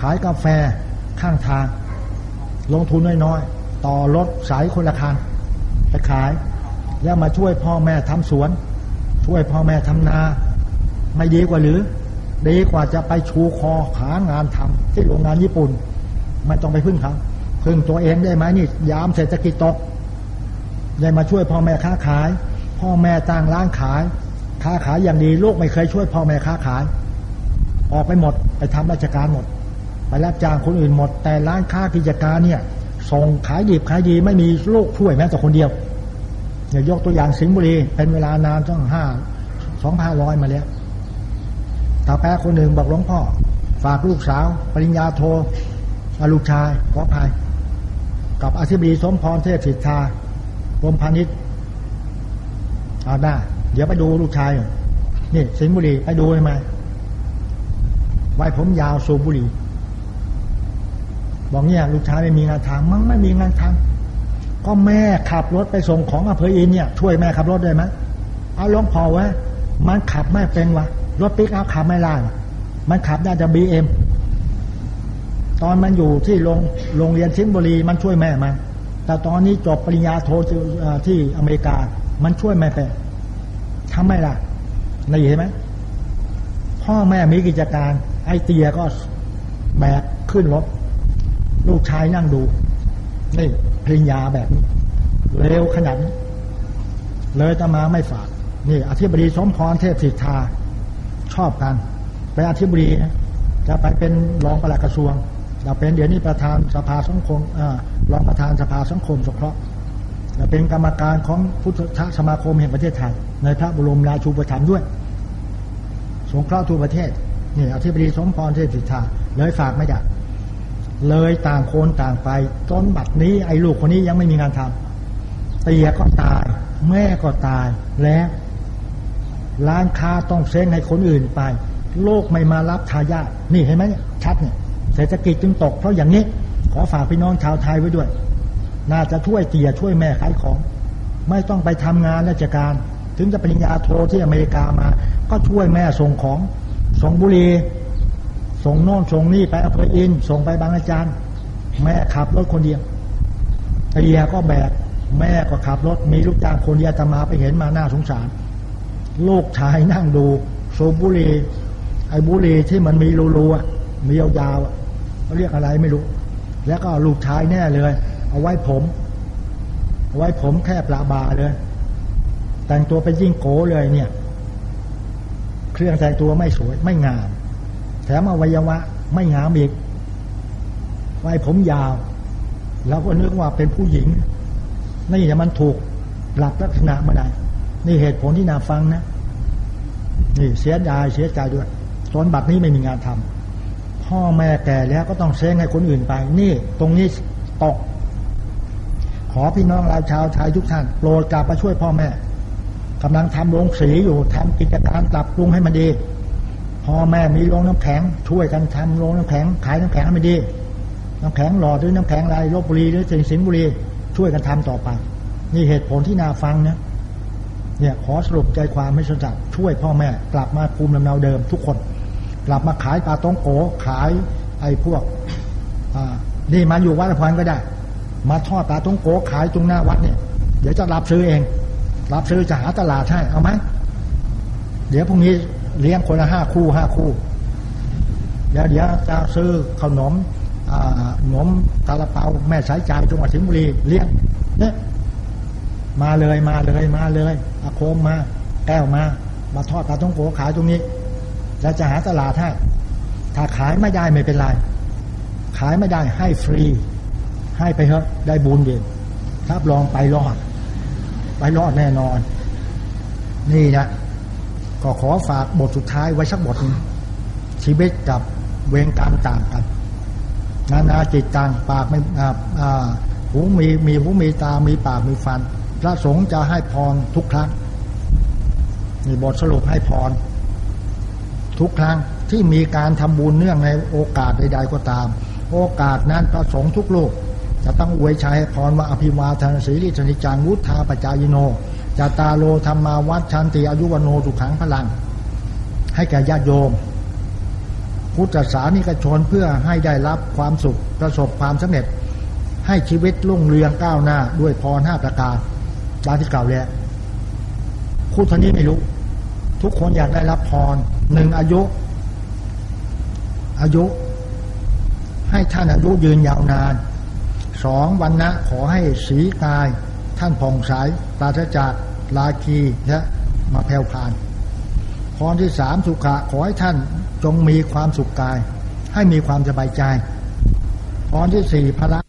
ขายกาแฟข้างทาง ลงทุนน้อยๆ ต่อรถสายคนละคันไปขาย แล้วมาช่วยพ่อแม่ทำสวน ช่วยพ่อแม่ทำนา ไม่ดีกว่าหรือ ดีกว่าจะไปชูคอหางานทำที่โรงงานญี่ปุ่น ไม่ต้องไปพึ่งเขาพึ่งตัวเองได้ไหมนี่ยามเศรษฐกิจตกได้มาช่วยพ่อแม่ค้าขาย พ่อแม่ตั้งร้านขาย ค้าขายอย่างดีลูกไม่เคยช่วยพ่อแม่ค้าขาย ออกไปหมดไปทำราชการหมด ไปรับจ้างคนอื่นหมด แต่ร้านค้ากิจการเนี่ยส่งขายดีขายดีไม่มีลูกช่วยแม้แต่คนเดียวเนี่ยยกตัวอย่างสิงห์บุรีเป็นเวลานานตั้งห้าสองพันร้อยมาแล้วถ้าแพ้คนหนึ่งบอกหลวงพ่อ ฝากลูกสาว ปริญญาโทลูกชายขอพายกับอธิบดีสมพรเทพสิทธากรมพาณิชย์ เอาได้ เดี๋ยวไปดูลูกชายนี่สิงบุรีไปดูไหมไว้ผมยาวสูบบุรีบอกเนี่ยลูกชายไม่มีงานทำมั้งไม่มีงานทำก็แม่ขับรถไปส่งของอำเภออินเนี่ยช่วยแม่ขับรถได้ไหมเอาลองพอวะมันขับไม่เป็นวะรถปิกอัพขับไม่ได้มันขับได้แต่บีเอ็มตอนมันอยู่ที่โรงโรงเรียนชิมบุรีมันช่วยแม่มันแต่ตอนนี้จบปริญญาโทที่อเมริกา มันช่วยแม่ไปทำไม่ล่ะนี่เห็นไหมพ่อแม่มีกิจการ ไอเตียก็แบกขึ้นรถ ลูกชายนั่งดู นี่ปริญญาแบบนี้เร็วขนาดนี้เลยตมาไม่ฝาก นี่ อธิบดีสมพรเทพสิทธาชอบกัน ไปอธิบดีจะไปเป็นรองปลัดกระทรวงเราเป็นเดี๋ยวนี้ประธานสภาสังคมรองประธานสภาสังคมสงเคราะห์ เป็นกรรมการของพุทธสมาคมแห่งประเทศไทย ในพระบรมราชูปถัมภ์ด้วย สงเคราะห์ทั่วประเทศนี่อธิบดีสมพรเทพสิทธาเลยฝากไม่ได้เลยต่างคนต่างไปต้นบัดนี้ไอ้ลูกคนนี้ยังไม่มีงานทำเตียก็ตาย แม่ก็ตายแล้วร้านค้าต้องเซ้งให้คนอื่นไป โลกไม่มารับทายาทนี่เห็นไหมชัดเนี่ยเศรษฐกิจจึงตกเพราะอย่างนี้ ขอฝากพี่น้องชาวไทยไว้ด้วย น่าจะช่วยเตียช่วยแม่ขายของ ไม่ต้องไปทำงานราชการ ถึงจะปริญญาโทที่อเมริกามา ก็ช่วยแม่ส่งของ ส่งบุรี ส่งโน่นส่งนี่ไปอำเภออิน ส่งไปบางอาจารย์ แม่ขับรถคนเดียวเตียก็แบกแม่ก็ขับรถมีลูกจ้างคนเดียวจะมาไปเห็นมาหน้าสงสารลูกชายนั่งดูโซบุรีไอ้บุรีที่มันมีรูๆมียาวๆเขาเรียกอะไรไม่รู้ แล้วก็ลูกชายแน่เลย เอาไว้ผม เอาไว้ผมแค่ปลาบาเลย แต่งตัวไปยิ่งโกเลยเนี่ย เครื่องแต่งตัวไม่สวยไม่งาม แถมอวัยวะ ไม่งามอีกไว้ผมยาวแล้วก็นึกว่าเป็นผู้หญิง นี่จะมันถูกหลักลักษณะมาได้นี่เหตุผลที่น่าฟังนะ นี่เสียดายเสียใจด้วยตอนบัดนี้ไม่มีงานทำพ่อแม่แก่แล้วก็ต้องเซ้งให้คนอื่นไป นี่ ตรงนี้ตก ขอพี่น้องเราชาวไทยทุกท่านโปรดกลับมาช่วยพ่อแม่กำลังทำโรงสีอยู่ทำกิจการปรับปรุงให้มันดีพ่อแม่มีโรงน้ำแข็ง ช่วยกันทำโรงน้ำแข็ง ขายน้ำแข็งให้มันดีน้ำแข็งหลอดหรือน้ำแข็งอะไรลบบุรีหรือสิงห์บุรีช่วยกันทำต่อไป นี่เหตุผลที่น่าฟังนะเนี่ยขอสรุปใจความไม่สนใจช่วยพ่อแม่ กลับมาภูมิลำเนาเดิมทุกคน กลับมาขายปลาต้องโกขายไอ้พวกนี่มาอยู่วัดละพันก็ได้ มาทอดปลาต้องโกขายตรงหน้าวัดเนี่ย เดี๋ยวจะรับซื้อเอง รับซื้อจะหาตลาดให้เอาไหมเดี๋ยวพรุ่งนี้เลี้ยงคนละห้าคู่ห้าคู่ เดี๋ยวเดี๋ยวจะซื้อขนมขนมตาลเปาแม่สายใจจังหวัดสิงห์บุรีเลี้ยงเนี่ยมาเลยมาเลยมาเลยอาโคมมาแก้วมา มาทอดปลาท้องโกขายตรงนี้แล้วจะหาตลาดให้ถ้าขายไม่ได้ไม่เป็นไร ขายไม่ได้ให้ฟรี ให้ไปเถอะได้บุญเด่นรับรองไปรอด ไปรอดแน่นอน นี่นะก็ขอฝากบทสุดท้ายไว้สักบทนึงชีวิตกับเวงกรรมต่างกัน นานาจิตต่างปากไม่หูมีมีหูมีตามีปากมีฟัน พระสงฆ์จะให้พรทุกครั้งนี่บทสรุปให้พร ทุกครั้งที่มีการทำบุญเนื่องในโอกาสใด ๆก็ตาม โอกาสนั้นพระสงฆ์ทุกโลก จะต้องอวยชัยพรว่าอภิวาทานสีริชนิจังวุฒาปจายโนจตาโลธรรมาวัดชันติอายุวโนสุขังพลัง ให้แก่ญาติโยม พุทธศาสนิกชนเพื่อให้ได้รับความสุขประสบความสำเร็จ ให้ชีวิตรุ่งเรืองก้าวหน้าด้วยพรห้าประการดาที่เก่าแล้วคู่ท่านี้ไม่รู้ ทุกคนอยากได้รับพรหนึ่งอายุ อายุ ให้ท่านอายุยืนยาวนาน สองวันนะขอให้สีกาย ท่านผ่องใสปราศจากลาคีและมาแผ่วพานพรที่สามสุขะขอให้ท่านจงมีความสุขกาย ให้มีความสบายใจพรที่สี่พระ